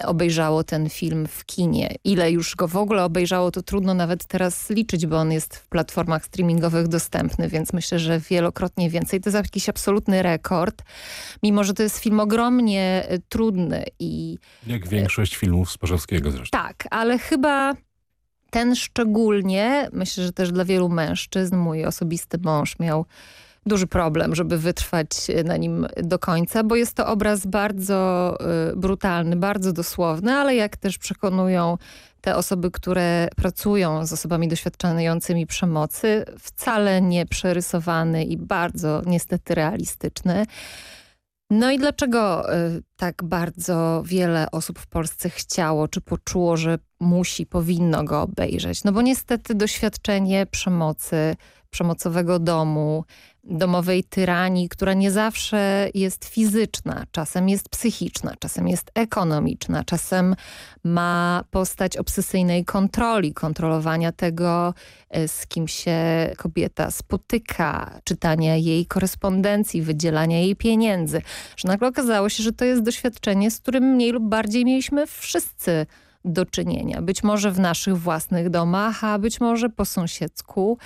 obejrzało ten film w kinie. Ile już go w ogóle obejrzało, to trudno nawet teraz liczyć, bo on jest w platformach streamingowych dostępny, więc myślę, że wielokrotnie więcej. To jest jakiś absolutny rekord, mimo że to jest film ogromnie e, trudny. i Jak większość filmów Sparzowskiego zresztą. Tak, ale chyba ten szczególnie, myślę, że też dla wielu mężczyzn, mój osobisty mąż miał duży problem, żeby wytrwać na nim do końca, bo jest to obraz bardzo y, brutalny, bardzo dosłowny, ale jak też przekonują te osoby, które pracują z osobami doświadczającymi przemocy, wcale nie przerysowany i bardzo niestety realistyczny. No i dlaczego y, tak bardzo wiele osób w Polsce chciało, czy poczuło, że musi, powinno go obejrzeć? No bo niestety doświadczenie przemocy, przemocowego domu, domowej tyranii, która nie zawsze jest fizyczna, czasem jest psychiczna, czasem jest ekonomiczna, czasem ma postać obsesyjnej kontroli, kontrolowania tego, e, z kim się kobieta spotyka, czytania jej korespondencji, wydzielania jej pieniędzy. Że nagle okazało się, że to jest doświadczenie, z którym mniej lub bardziej mieliśmy wszyscy do czynienia. Być może w naszych własnych domach, a być może po sąsiedzku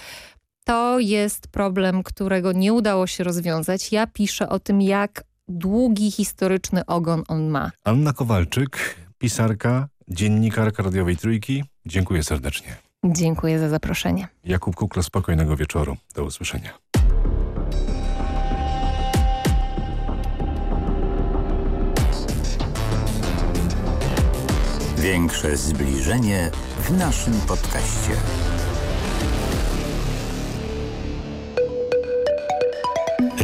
to jest problem, którego nie udało się rozwiązać. Ja piszę o tym, jak długi historyczny ogon on ma. Anna Kowalczyk, pisarka, dziennikarka radiowej Trójki. Dziękuję serdecznie. Dziękuję za zaproszenie. Jakub Kukla, spokojnego wieczoru. Do usłyszenia. Większe zbliżenie w naszym podcaście.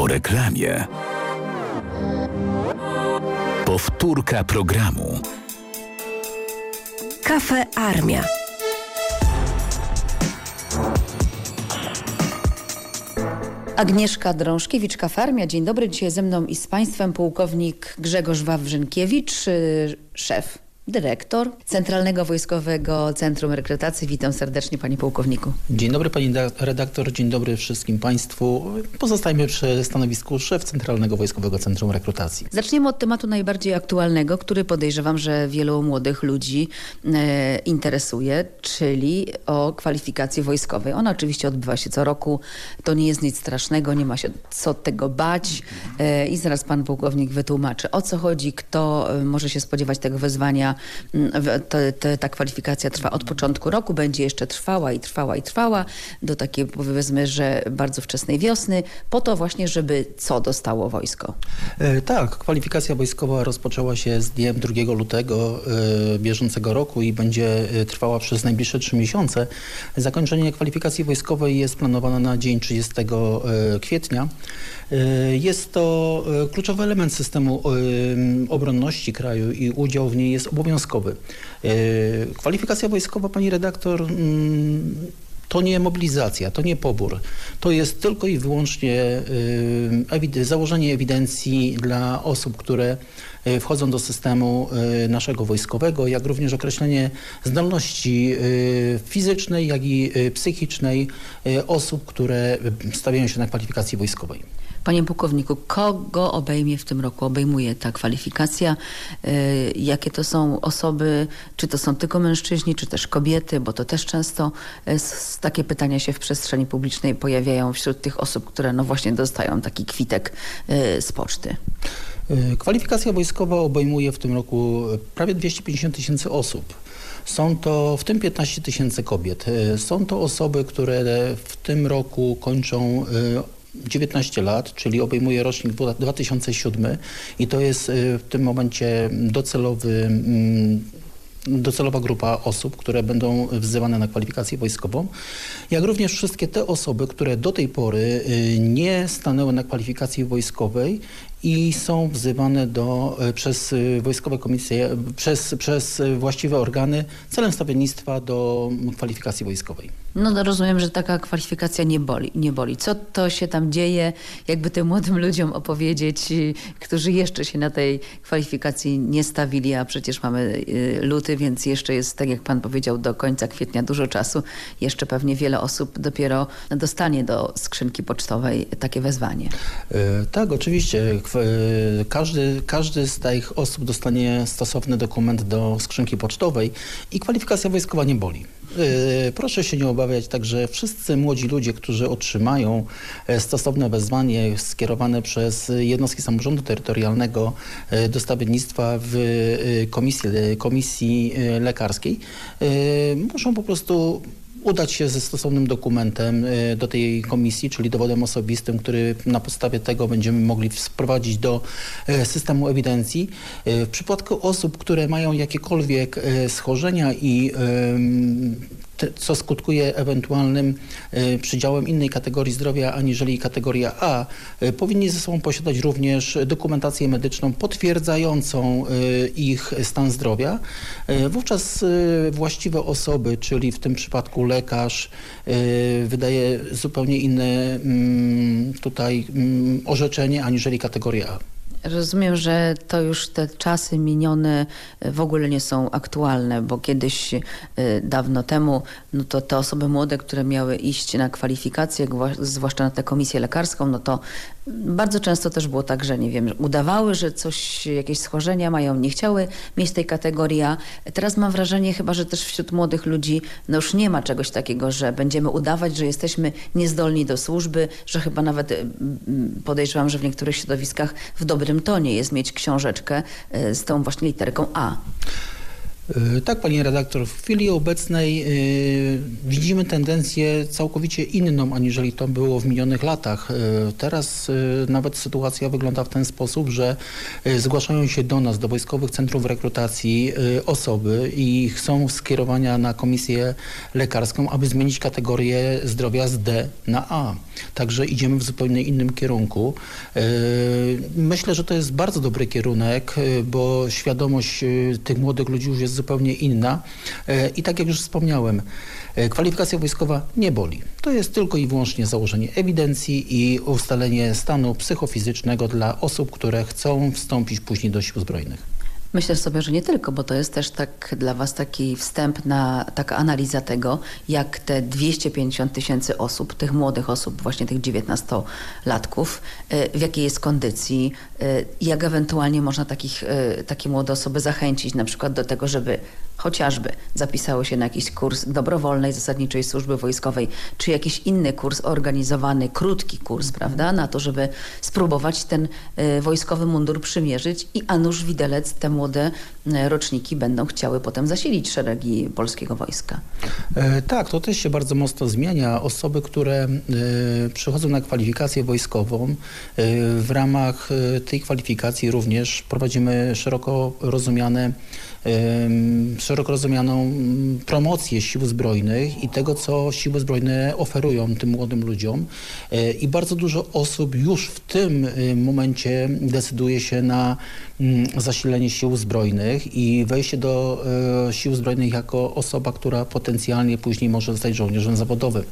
Po reklamie. Powtórka programu. Kafe Armia. Agnieszka Drążkiewicz, Kafarmia. Dzień dobry. Dzisiaj ze mną i z Państwem pułkownik Grzegorz Wawrzynkiewicz, y, szef dyrektor Centralnego Wojskowego Centrum Rekrutacji. Witam serdecznie panie pułkowniku. Dzień dobry pani redaktor, dzień dobry wszystkim państwu. Pozostajemy przy stanowisku szef Centralnego Wojskowego Centrum Rekrutacji. Zaczniemy od tematu najbardziej aktualnego, który podejrzewam, że wielu młodych ludzi e, interesuje, czyli o kwalifikację wojskowej. Ona oczywiście odbywa się co roku. To nie jest nic strasznego, nie ma się co tego bać e, i zaraz pan pułkownik wytłumaczy o co chodzi, kto e, może się spodziewać tego wezwania Mm, ta kwalifikacja trwa od początku roku, będzie jeszcze trwała i trwała i trwała do takiej powiedzmy, że bardzo wczesnej wiosny, po to właśnie, żeby co dostało wojsko? E, tak, kwalifikacja wojskowa rozpoczęła się z dniem 2 lutego e, bieżącego roku i będzie e, trwała przez najbliższe trzy miesiące. Zakończenie kwalifikacji wojskowej jest planowane na dzień 30 kwietnia. Jest to kluczowy element systemu obronności kraju i udział w niej jest obowiązkowy obowiązkowy. Kwalifikacja wojskowa, pani redaktor, mm, to nie mobilizacja, to nie pobór. To jest tylko i wyłącznie założenie ewidencji dla osób, które wchodzą do systemu naszego wojskowego, jak również określenie zdolności fizycznej, jak i psychicznej osób, które stawiają się na kwalifikacji wojskowej. Panie pułkowniku, kogo obejmie w tym roku? Obejmuje ta kwalifikacja? Y, jakie to są osoby? Czy to są tylko mężczyźni, czy też kobiety? Bo to też często y, takie pytania się w przestrzeni publicznej pojawiają wśród tych osób, które no właśnie dostają taki kwitek y, z poczty. Kwalifikacja wojskowa obejmuje w tym roku prawie 250 tysięcy osób. Są to w tym 15 tysięcy kobiet. Są to osoby, które w tym roku kończą 19 lat, czyli obejmuje rocznik 2007 i to jest y, w tym momencie docelowy mm, docelowa grupa osób, które będą wzywane na kwalifikację wojskową, jak również wszystkie te osoby, które do tej pory y, nie stanęły na kwalifikacji wojskowej i są wzywane do, e, przez e, wojskowe komisje, przez, przez właściwe organy celem stawiennictwa do kwalifikacji wojskowej. No to rozumiem, że taka kwalifikacja nie boli, nie boli. Co to się tam dzieje, jakby tym młodym ludziom opowiedzieć, którzy jeszcze się na tej kwalifikacji nie stawili, a przecież mamy e, luty, więc jeszcze jest, tak jak pan powiedział, do końca kwietnia dużo czasu. Jeszcze pewnie wiele osób dopiero dostanie do skrzynki pocztowej takie wezwanie. tak, oczywiście każdy, każdy z tych osób dostanie stosowny dokument do skrzynki pocztowej i kwalifikacja wojskowa nie boli. E, proszę się nie obawiać, także wszyscy młodzi ludzie, którzy otrzymają e, stosowne wezwanie skierowane przez jednostki samorządu terytorialnego e, do stawiennictwa w komisji, komisji lekarskiej, muszą po prostu udać się ze stosownym dokumentem y, do tej komisji, czyli dowodem osobistym, który na podstawie tego będziemy mogli wprowadzić do y, systemu ewidencji. Y, w przypadku osób, które mają jakiekolwiek schorzenia i co skutkuje ewentualnym e, przydziałem innej kategorii zdrowia aniżeli kategoria A, e, powinni ze sobą posiadać również dokumentację medyczną potwierdzającą e, ich stan zdrowia. Wówczas właściwe osoby, czyli w tym przypadku lekarz, wydaje zupełnie inne mm, tutaj mm, orzeczenie aniżeli kategoria A. Rozumiem, że to już te czasy minione e, w ogóle nie są aktualne, bo kiedyś e, dawno temu no to te osoby młode, które miały iść na kwalifikacje, zwłaszcza na tę komisję lekarską, no to bardzo często też było tak, że nie wiem, udawały, że coś, jakieś schorzenia mają, nie chciały mieć tej kategorii A. Teraz mam wrażenie chyba, że też wśród młodych ludzi no już nie ma czegoś takiego, że będziemy udawać, że jesteśmy niezdolni do służby, że chyba nawet podejrzewam, że w niektórych środowiskach w dobrym tonie jest mieć książeczkę e, z tą właśnie literką A. E, tak, pani redaktor, w chwili obecnej y, widzimy tendencję całkowicie inną, aniżeli to było w minionych latach. Y, teraz nawet sytuacja wygląda w ten sposób, że zgłaszają się do nas, do Wojskowych Centrów Rekrutacji osoby i chcą skierowania na komisję lekarską, aby zmienić kategorię zdrowia z D na A. Także idziemy w zupełnie innym kierunku. Myślę, że to jest bardzo dobry kierunek, bo świadomość tych młodych ludzi już jest zupełnie inna. E, I tak jak już wspomniałem, e, kwalifikacja wojskowa nie boli. To jest tylko i wyłącznie założenie ewidencji i ustalenie stanu psychofizycznego dla osób, które chcą wstąpić później do sił zbrojnych. Myślę sobie, że nie tylko, bo to jest też tak dla Was taki wstępna taka analiza tego, jak te 250 tysięcy osób, tych młodych osób, właśnie tych 19-latków, y, w jakiej jest kondycji, jak ewentualnie można takich, y, takie młode osoby zachęcić na przykład do tego, żeby chociażby zapisały się na jakiś kurs dobrowolnej zasadniczej służby wojskowej, czy jakiś inny kurs organizowany, krótki kurs, prawda, na to, żeby spróbować ten wojskowy mundur przymierzyć i a nuż widelec temu młode e, roczniki będą chciały potem zasilić szeregi polskiego wojska. E, tak, to też się bardzo mocno zmienia. Osoby, które e, przychodzą na kwalifikację wojskową, w ramach tej kwalifikacji również prowadzimy szeroko rozumiane szeroko rozumianą mm, promocję sił zbrojnych i tego, co siły zbrojne oferują tym młodym ludziom. I bardzo dużo osób już w tym momencie decyduje się na mm, zasilenie sił zbrojnych i wejście do sił zbrojnych jako osoba, która potencjalnie później może zostać żołnierzem zawodowym.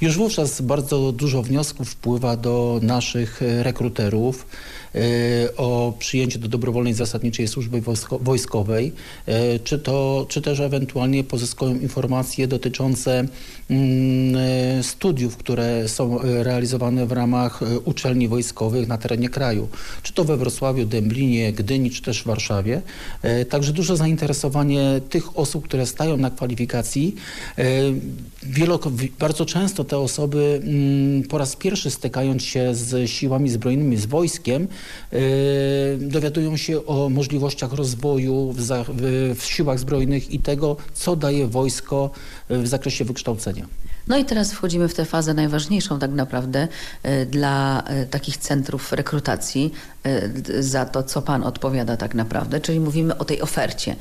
Już wówczas bardzo dużo wniosków wpływa do naszych rekruterów. E, o przyjęcie do dobrowolnej zasadniczej służby wojskowej, e, czy, to, czy też ewentualnie pozyskują informacje dotyczące mm, e, studiów, które są realizowane w ramach uczelni wojskowych na terenie kraju, czy to we Wrocławiu, Dęblinie, Gdyni, czy też w Warszawie. Także duże zainteresowanie tych osób, które stają na kwalifikacji. Wielo, bardzo często te osoby mm, po raz pierwszy stykając się z siłami zbrojnymi, z wojskiem, dowiadują się o możliwościach rozwoju w, za, w, w siłach zbrojnych i tego, co daje wojsko yy, w zakresie wykształcenia. No i teraz wchodzimy w tę fazę najważniejszą tak naprawdę yy, dla takich centrów rekrutacji za to, co Pan odpowiada tak naprawdę, czyli mówimy o tej ofercie.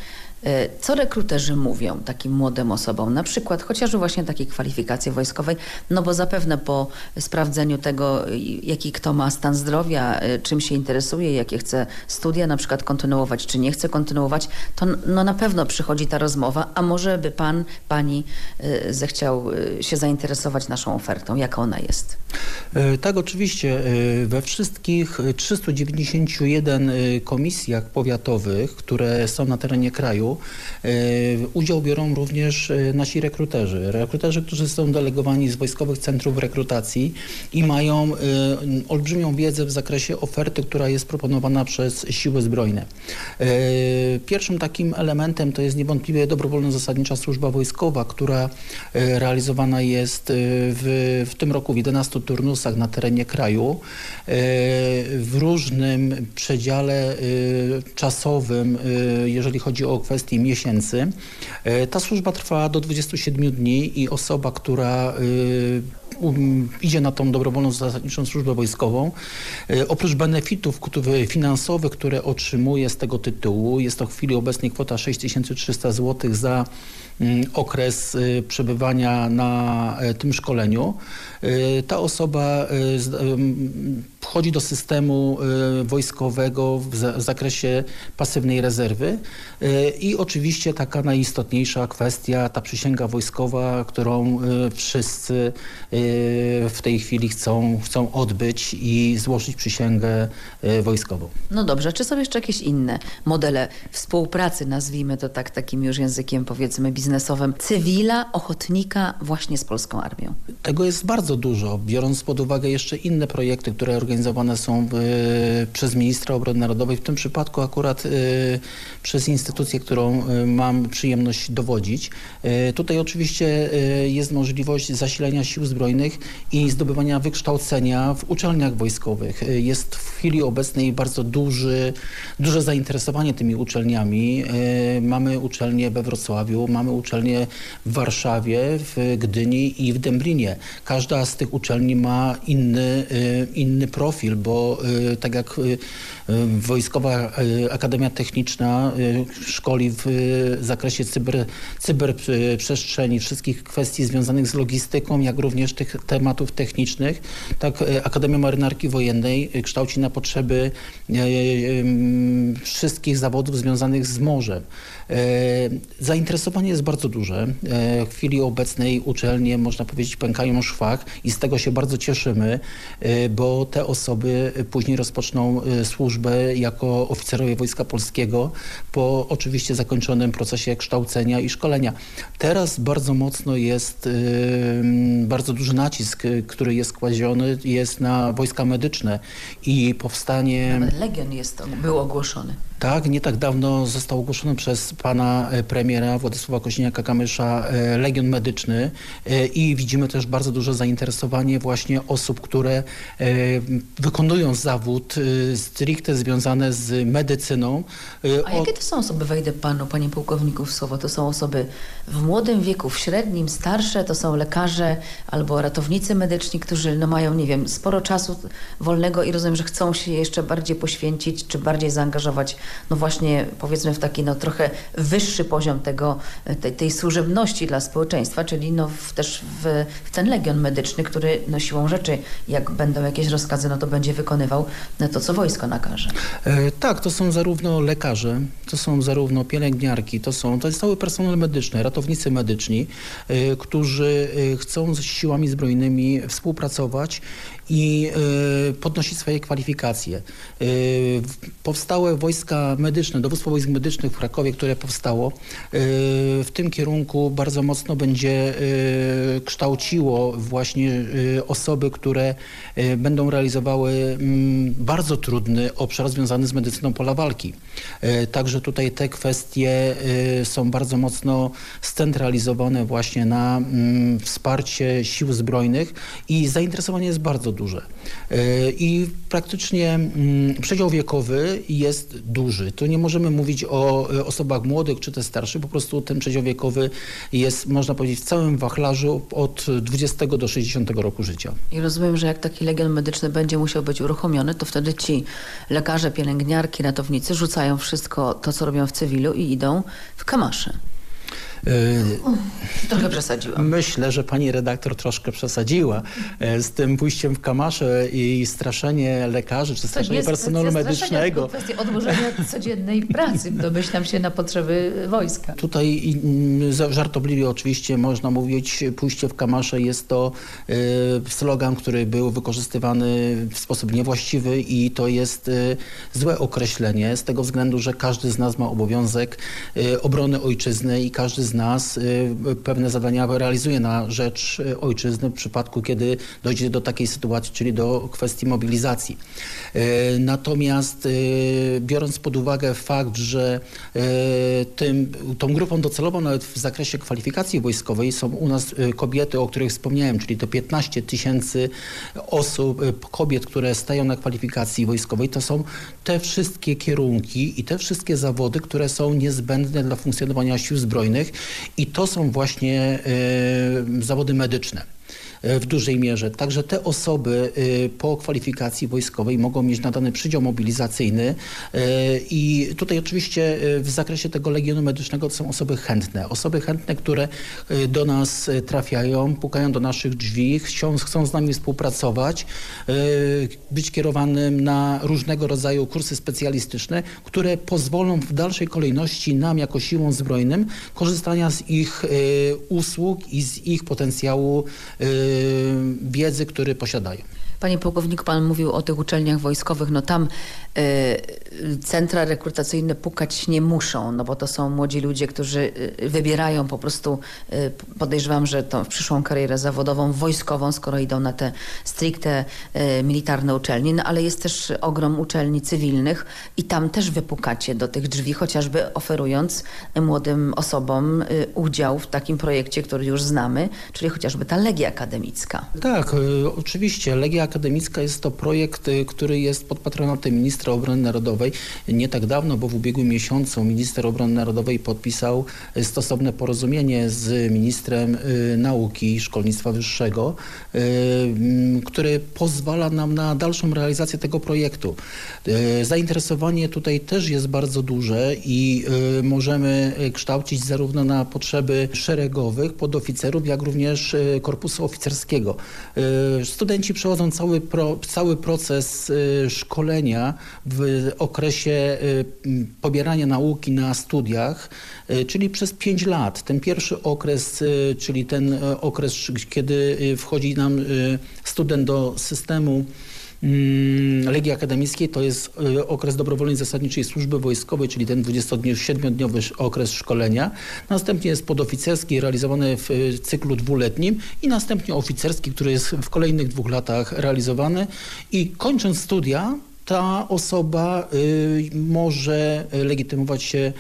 E, co rekruterzy mówią takim młodym osobom, na przykład chociażby właśnie takiej kwalifikacji wojskowej, no bo zapewne po sprawdzeniu tego, jaki kto ma stan zdrowia, e, czym się interesuje, jakie chce studia na przykład kontynuować, czy nie chce kontynuować, to no na pewno przychodzi ta rozmowa, a może by pan, pani e, zechciał się zainteresować naszą ofertą, jaka ona jest? Tak, oczywiście. We wszystkich 391 komisjach powiatowych, które są na terenie kraju, E, udział biorą również e, nasi rekruterzy. Rekruterzy, którzy są delegowani z wojskowych centrów rekrutacji i mają e, olbrzymią wiedzę w zakresie oferty, która jest proponowana przez siły zbrojne. Pierwszym takim elementem to jest niewątpliwie dobrowolno-zasadnicza służba wojskowa, która realizowana jest w, w tym roku w 11 turnusach na terenie kraju w różnym przedziale czasowym, jeżeli chodzi o kwestie kwestii miesięcy. E, ta służba trwa do 27 dni i osoba, która e, idzie na tą dobrowolną zasadniczą służbę wojskową. E, oprócz benefitów finansowych, które otrzymuje z tego tytułu, jest to w chwili obecnej kwota 6300 zł za mm, okres przebywania na tym szkoleniu. Ta osoba wchodzi do systemu wojskowego w zakresie pasywnej rezerwy i oczywiście taka najistotniejsza kwestia, ta przysięga wojskowa, którą wszyscy w tej chwili chcą, chcą odbyć i złożyć przysięgę y, wojskową. No dobrze, czy są jeszcze jakieś inne modele współpracy, nazwijmy to tak takim już językiem powiedzmy biznesowym, cywila, ochotnika właśnie z polską armią? Tego jest bardzo dużo, biorąc pod uwagę jeszcze inne projekty, które organizowane są przez ministra obrony narodowej, w tym przypadku akurat przez instytucję, którą y, mam przyjemność dowodzić. Y, tutaj oczywiście y, jest możliwość zasilenia sił zbrojnych i zdobywania wykształcenia w uczelniach wojskowych. Jest w chwili obecnej bardzo duży, duże zainteresowanie tymi uczelniami. Mamy uczelnię we Wrocławiu, mamy uczelnię w Warszawie, w Gdyni i w Dęblinie. Każda z tych uczelni ma inny, inny profil, bo tak jak Wojskowa Akademia Techniczna szkoli w zakresie cyber, cyberprzestrzeni, wszystkich kwestii związanych z logistyką, jak również tych tematów technicznych. Tak e, Akademia Marynarki Wojennej kształci na potrzeby e, e, wszystkich zawodów związanych z morzem. Zainteresowanie jest bardzo duże. W chwili obecnej uczelnie, można powiedzieć, pękają szwach i z tego się bardzo cieszymy, bo te osoby później rozpoczną służbę jako oficerowie Wojska Polskiego po oczywiście zakończonym procesie kształcenia i szkolenia. Teraz bardzo mocno jest, bardzo duży nacisk, który jest kładziony, jest na wojska medyczne i powstanie... Nawet Legion jest, był ogłoszony. Tak, nie tak dawno został ogłoszony przez pana e, premiera Władysława Koźniaka-Kamysza e, Legion Medyczny e, i widzimy też bardzo duże zainteresowanie właśnie osób, które wykonują zawód stricte związane z medycyną. A jakie to są osoby, wejdę panu, panie pułkowniku w słowo, to są osoby w młodym wieku, w średnim, starsze, to są lekarze albo ratownicy medyczni, którzy no, mają, nie wiem, sporo czasu wolnego i rozumiem, że chcą się jeszcze bardziej poświęcić, czy bardziej zaangażować no właśnie powiedzmy w taki no trochę wyższy poziom tego, tej, tej służebności dla społeczeństwa, czyli no w, też w, w, ten legion medyczny, który no siłą rzeczy, jak będą jakieś rozkazy, no to będzie wykonywał to, co wojsko nakaże. E, tak, to są zarówno lekarze, to są zarówno pielęgniarki, to są, to jest cały personel medyczny, ratownicy medyczni, e, którzy e, chcą z siłami zbrojnymi współpracować i y, podnosić swoje kwalifikacje. Y, powstałe wojska medyczne, dowództwo wojsk medycznych w Krakowie, które powstało, y, w tym kierunku bardzo mocno będzie kształciło właśnie osoby, które będą realizowały mm, bardzo trudny obszar związany z medycyną pola walki. Także tutaj te kwestie są bardzo mocno scentralizowane właśnie na mm, wsparcie sił zbrojnych i zainteresowanie jest bardzo duże. E, I praktycznie mm, przedział wiekowy jest duży. Tu nie możemy mówić o e, osobach młodych czy też starszych, po prostu ten przedział wiekowy jest, można powiedzieć, w całym wachlarzu od 20 do 60 roku życia. I rozumiem, że jak taki legion medyczny będzie musiał być uruchomiony, to wtedy ci lekarze, pielęgniarki, ratownicy rzucają wszystko to, co robią w cywilu i idą w kamasze. Yy, trochę przesadziłam. Myślę, że pani redaktor troszkę przesadziła e, z tym pójściem w kamasze i straszenie lekarzy, czy straszenie personelu medycznego. To kwestia odłożenia codziennej pracy, domyślam się, na potrzeby wojska. Tutaj mm, żartobliwie oczywiście można mówić, pójście w kamasze jest to e, slogan, który był wykorzystywany w sposób niewłaściwy i to jest e, złe określenie z tego względu, że każdy z nas ma obowiązek obrony ojczyzny i każdy z nas y, pewne zadania realizuje na rzecz y, ojczyzny w przypadku, kiedy dojdzie do takiej sytuacji, czyli do kwestii mobilizacji. Y, natomiast biorąc pod uwagę fakt, że tym, tą grupą docelową nawet w zakresie kwalifikacji wojskowej są u nas kobiety, o których wspomniałem, czyli to 15 tysięcy osób, kobiet, które stają na kwalifikacji wojskowej, to są te wszystkie kierunki i te wszystkie zawody, które są niezbędne dla funkcjonowania sił zbrojnych i to są właśnie e, zawody medyczne. E, w dużej mierze. Także te osoby e, po kwalifikacji wojskowej mogą mieć nadany przydział mobilizacyjny e, i tutaj oczywiście w zakresie tego Legionu Medycznego to są osoby chętne. Osoby chętne, które do nas trafiają, pukają do naszych drzwi, chcą, chcą z nami współpracować, być kierowanym na różnego rodzaju kursy specjalistyczne, które pozwolą w dalszej kolejności nam jako siłom zbrojnym korzystania z ich usług i z ich potencjału wiedzy, który posiadają. Panie pułkowniku, pan mówił o tych uczelniach wojskowych, no tam y, centra rekrutacyjne pukać nie muszą, no bo to są młodzi ludzie, którzy y, wybierają po prostu, y, podejrzewam, że tą przyszłą karierę zawodową, wojskową, skoro idą na te stricte y, militarne uczelnie, no ale jest też ogrom uczelni cywilnych i tam też wypukacie do tych drzwi, chociażby oferując młodym osobom y, udział w takim projekcie, który już znamy, czyli chociażby ta Legia Akademicka. Tak, y, oczywiście. Legia Akademicka jest to projekt, y, który jest pod patronatem ministra obrony narodowej. Nie tak dawno, bo w ubiegłym miesiącu minister obrony narodowej podpisał y, stosowne porozumienie z ministrem y, nauki i szkolnictwa wyższego, który pozwala nam na dalszą realizację tego projektu. Zainteresowanie tutaj też jest bardzo duże i możemy kształcić zarówno na potrzeby szeregowych, podoficerów, jak również korpusu oficerskiego. Studenci przechodzą cały, pro, cały proces y, szkolenia w okresie y, pobierania nauki na studiach, y, czyli przez 5 lat. Ten pierwszy okres, czyli ten okres, kiedy wchodzi nam student do systemu Legii Akademickiej to jest y, okres dobrowolnej zasadniczej służby wojskowej, czyli ten 27-dniowy okres szkolenia. Następnie jest podoficerski realizowany w y, cyklu dwuletnim i następnie oficerski, który jest w kolejnych dwóch latach realizowany i kończąc studia ta osoba y, może legitymować się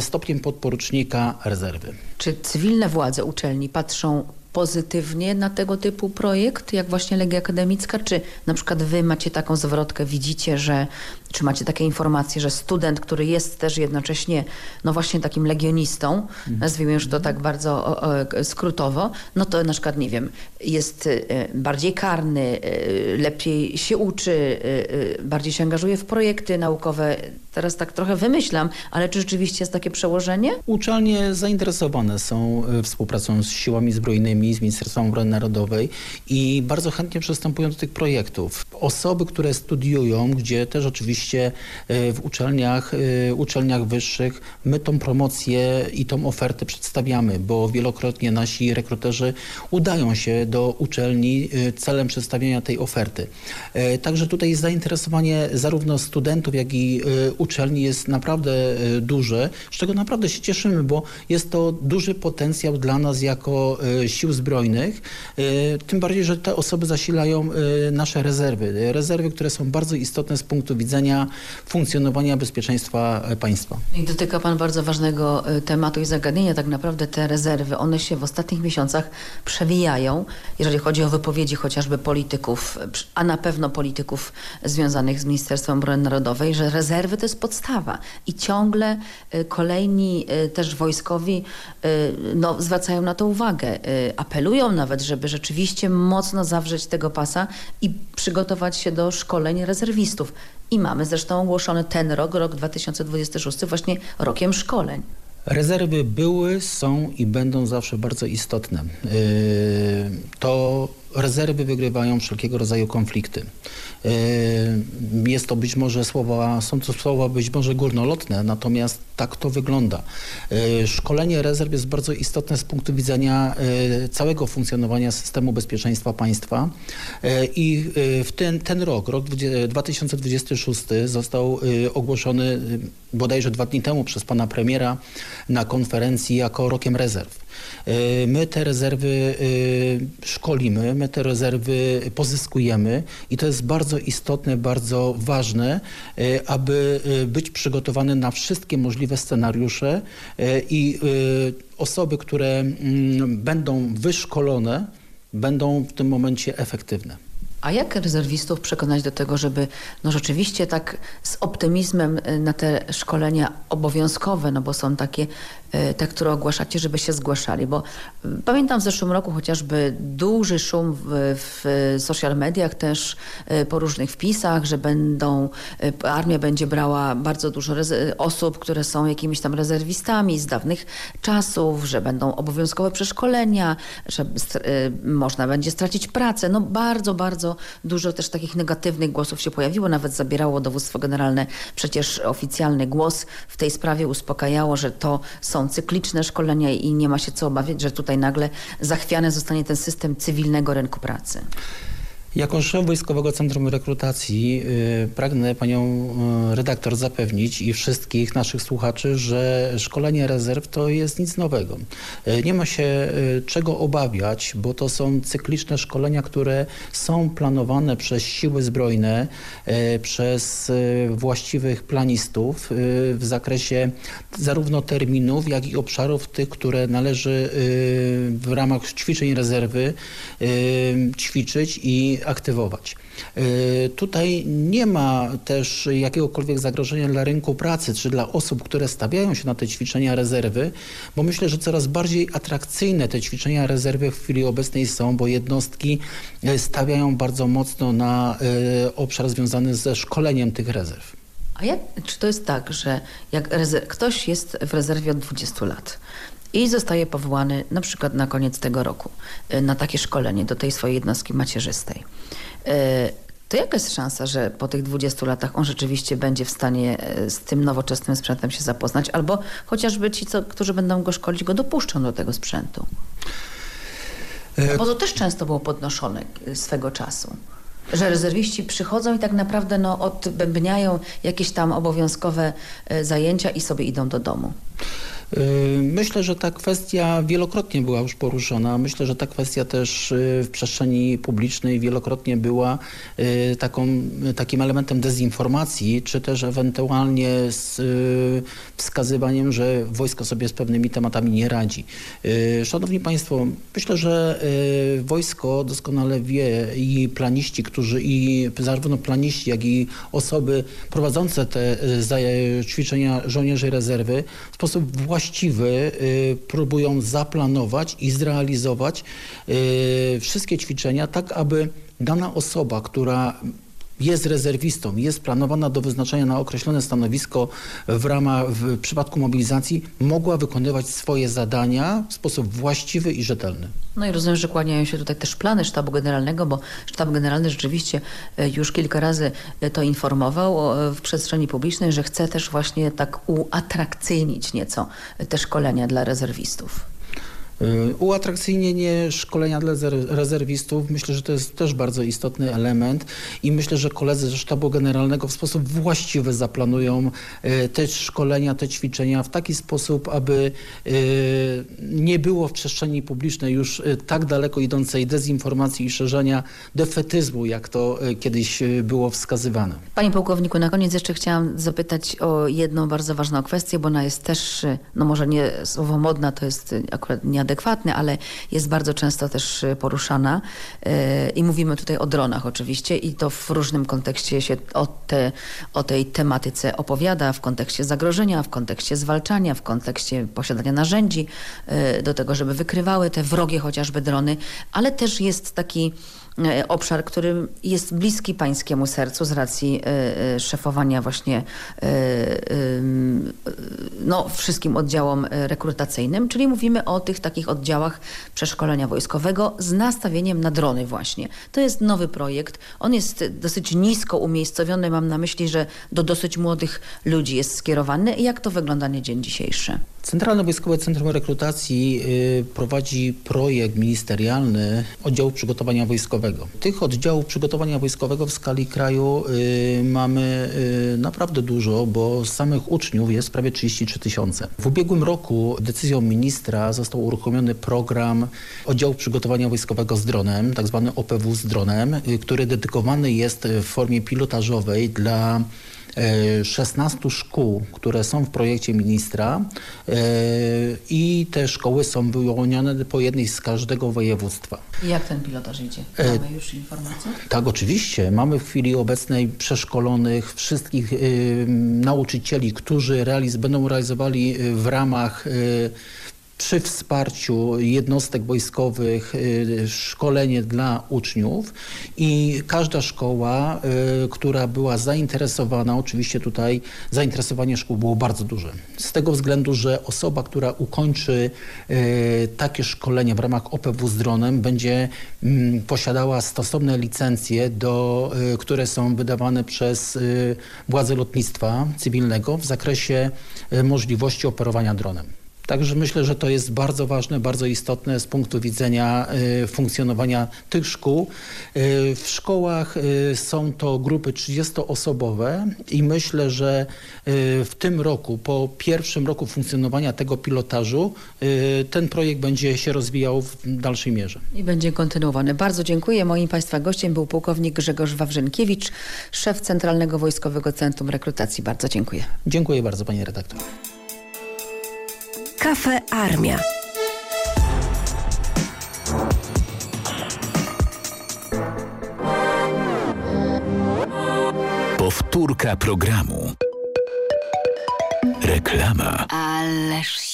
stopniem podporucznika rezerwy. Czy cywilne władze uczelni patrzą pozytywnie na tego typu projekt, jak właśnie Legia Akademicka? Czy na przykład wy macie taką zwrotkę, widzicie, że czy macie takie informacje, że student, który jest też jednocześnie, no właśnie takim legionistą, mhm. nazwijmy już to tak bardzo o, o, skrótowo, no to na przykład, nie wiem, jest y, bardziej karny, y, lepiej się uczy, y, bardziej się angażuje w projekty naukowe. Teraz tak trochę wymyślam, ale czy rzeczywiście jest takie przełożenie? Uczelnie zainteresowane są współpracą z siłami zbrojnymi, z Ministerstwem Obrony Narodowej i bardzo chętnie przystępują do tych projektów. Osoby, które studiują, gdzie też oczywiście e, w uczelniach, e, uczelniach wyższych my tą promocję i tą ofertę przedstawiamy, bo wielokrotnie nasi rekruterzy udają się do uczelni e, celem przedstawienia tej oferty. Także tutaj zainteresowanie zarówno studentów, jak i uczelni jest naprawdę duże, z czego naprawdę się cieszymy, bo jest to duży potencjał dla nas jako sił zbrojnych, tym bardziej, że te osoby zasilają nasze rezerwy. Rezerwy, które są bardzo istotne z punktu widzenia funkcjonowania bezpieczeństwa państwa. I dotyka Pan bardzo ważnego e, tematu i zagadnienia. Tak naprawdę te rezerwy, one się w ostatnich miesiącach przewijają, jeżeli chodzi o wypowiedzi chociażby polityków, a na pewno polityków związanych z Ministerstwem Obrony Narodowej, że rezerwy to jest podstawa. I ciągle kolejni też wojskowi no, zwracają na to uwagę. Apelują nawet, żeby rzeczywiście mocno zawrzeć tego pasa i przygotować się do szkoleń rezerwistów. I mamy zresztą ogłoszony ten rok, rok 2026 właśnie rokiem szkoleń. Rezerwy były, są i będą zawsze bardzo istotne. Yy, to rezerwy wygrywają wszelkiego rodzaju konflikty. Yy, jest to być może słowa, są to słowa być może górnolotne, natomiast tak to wygląda. Yy, szkolenie rezerw jest bardzo istotne z punktu widzenia yy, całego funkcjonowania systemu bezpieczeństwa państwa i w ten, ten rok, rok 2026 został ogłoszony bodajże dwa dni temu przez pana premiera na konferencji jako rokiem rezerw. Y, my te rezerwy y, szkolimy, my te rezerwy pozyskujemy i to jest bardzo istotne, bardzo ważne, y, aby być przygotowany na wszystkie możliwe scenariusze i osoby, które mm, będą wyszkolone, będą w tym momencie efektywne. A jak rezerwistów przekonać do tego, żeby no rzeczywiście tak z optymizmem na te szkolenia obowiązkowe, no bo są takie te, które ogłaszacie, żeby się zgłaszali, bo pamiętam w zeszłym roku chociażby duży szum w, w social mediach też e, po różnych wpisach, że będą, e, armia będzie brała bardzo dużo osób, które są jakimiś tam rezerwistami z dawnych czasów, że będą obowiązkowe przeszkolenia, że można będzie stracić pracę. No bardzo, bardzo dużo też takich negatywnych głosów się pojawiło, nawet zabierało dowództwo generalne przecież oficjalny głos w tej sprawie uspokajało, że to są cykliczne szkolenia i nie ma się co obawiać, że tutaj nagle zachwiany zostanie ten system cywilnego rynku pracy. Jako szef Wojskowego Centrum Rekrutacji yy, pragnę panią yy, redaktor zapewnić i wszystkich naszych słuchaczy, że szkolenie rezerw to jest nic nowego. Yy, nie ma się y, czego obawiać, bo to są cykliczne szkolenia, które są planowane przez siły zbrojne, y, przez y, właściwych planistów w zakresie zarówno terminów, jak i obszarów tych, które należy w ramach ćwiczeń rezerwy ćwiczyć i aktywować. Y, tutaj nie ma też jakiegokolwiek zagrożenia dla rynku pracy, czy dla osób, które stawiają się na te ćwiczenia rezerwy, bo myślę, że coraz bardziej atrakcyjne te ćwiczenia rezerwy w chwili obecnej są, bo jednostki y, stawiają bardzo mocno na y, obszar związany ze szkoleniem tych rezerw. A jak, czy to jest tak, że jak ktoś jest w rezerwie od 20 lat, i zostaje powołany na przykład na koniec tego roku y, na takie szkolenie do tej swojej jednostki macierzystej. Y, to jaka jest szansa, że po tych 20 latach on rzeczywiście będzie w stanie y, z tym nowoczesnym sprzętem się zapoznać, albo chociażby ci, co, którzy będą go szkolić, go dopuszczą do tego sprzętu? Bo to też często było podnoszone swego czasu że rezerwiści przychodzą i tak naprawdę no, odbębniają jakieś tam obowiązkowe zajęcia i sobie idą do domu. Myślę, że ta kwestia wielokrotnie była już poruszona. Myślę, że ta kwestia też w przestrzeni publicznej wielokrotnie była taką, takim elementem dezinformacji, czy też ewentualnie z wskazywaniem, że wojsko sobie z pewnymi tematami nie radzi. Szanowni Państwo, myślę, że wojsko doskonale wie i planiści, którzy i zarówno planiści, jak i osoby prowadzące te ćwiczenia żołnierzy rezerwy w sposób właściwy próbują zaplanować i zrealizować wszystkie ćwiczenia tak, aby dana osoba, która jest rezerwistą, jest planowana do wyznaczenia na określone stanowisko w ramach, w przypadku mobilizacji, mogła wykonywać swoje zadania w sposób właściwy i rzetelny. No i rozumiem, że kłaniają się tutaj też plany sztabu generalnego, bo sztab generalny rzeczywiście e, już kilka razy e, to informował w przestrzeni publicznej, że chce też właśnie tak uatrakcyjnić nieco te szkolenia dla rezerwistów. Y, uatrakcyjnienie szkolenia dla rezerwistów myślę, że to jest też bardzo istotny element i myślę, że koledzy ze sztabu generalnego w sposób właściwy zaplanują y, te szkolenia, te ćwiczenia w taki sposób, aby y, nie było w przestrzeni publicznej już tak daleko idącej dezinformacji i szerzenia defetyzmu, jak to kiedyś było wskazywane. Panie pułkowniku, na koniec jeszcze chciałam zapytać o jedną bardzo ważną kwestię, bo ona jest też, no może nie słowo modna, to jest akurat nie adekwatny, ale jest bardzo często też y, poruszana y, i mówimy tutaj o dronach oczywiście i to w różnym kontekście się o, te, o tej tematyce opowiada, w kontekście zagrożenia, w kontekście zwalczania, w kontekście posiadania narzędzi y, do tego, żeby wykrywały te wrogie chociażby drony, ale też jest taki obszar, który jest bliski pańskiemu sercu z racji e, e, szefowania właśnie no, wszystkim oddziałom rekrutacyjnym, czyli mówimy o tych takich oddziałach przeszkolenia wojskowego z nastawieniem na drony właśnie. To jest nowy projekt. On jest dosyć nisko umiejscowiony. Mam na myśli, że do dosyć młodych ludzi jest skierowany. Jak to wygląda na dzień dzisiejszy? Centralne Wojskowe Centrum Rekrutacji y, prowadzi projekt ministerialny oddziału przygotowania wojskowego. Tych oddziałów przygotowania wojskowego w skali kraju y, mamy y, naprawdę dużo, bo samych uczniów jest prawie 33 tysiące. W ubiegłym roku decyzją ministra został uruchomiony program oddziału przygotowania wojskowego z dronem, tak zwany OPW z dronem, który dedykowany jest w formie pilotażowej dla 16 e, szkół, które są w projekcie ministra e, i te szkoły są wyłonione po jednej z każdego województwa. Jak ten pilotaż idzie? E, Mamy już informacje? Tak, oczywiście. Mamy w chwili obecnej przeszkolonych wszystkich nauczycieli, którzy realiz będą realizowali w ramach przy wsparciu jednostek wojskowych y, szkolenie dla uczniów i każda szkoła, y, która była zainteresowana, oczywiście tutaj zainteresowanie szkół było bardzo duże. Z tego względu, że osoba, która ukończy y, takie szkolenie w ramach OPW z dronem będzie mm, posiadała stosowne licencje, do, które są wydawane przez władze lotnictwa cywilnego w zakresie możliwości operowania dronem. Także myślę, że to jest bardzo ważne, bardzo istotne z punktu widzenia y, funkcjonowania tych szkół. Y, w szkołach y, są to grupy 30-osobowe i myślę, że w tym roku, po pierwszym roku funkcjonowania tego pilotażu, ten projekt będzie się rozwijał w dalszej mierze. I będzie kontynuowany. Bardzo dziękuję. Moim Państwa gościem był pułkownik Grzegorz Wawrzynkiewicz, szef Centralnego Wojskowego Centrum Rekrutacji. Bardzo dziękuję. Dziękuję bardzo, panie redaktor. Kafe Armia. Powtórka programu. Reklama. Ależ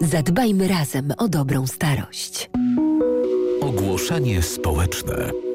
Zadbajmy razem o dobrą starość. Ogłoszenie społeczne.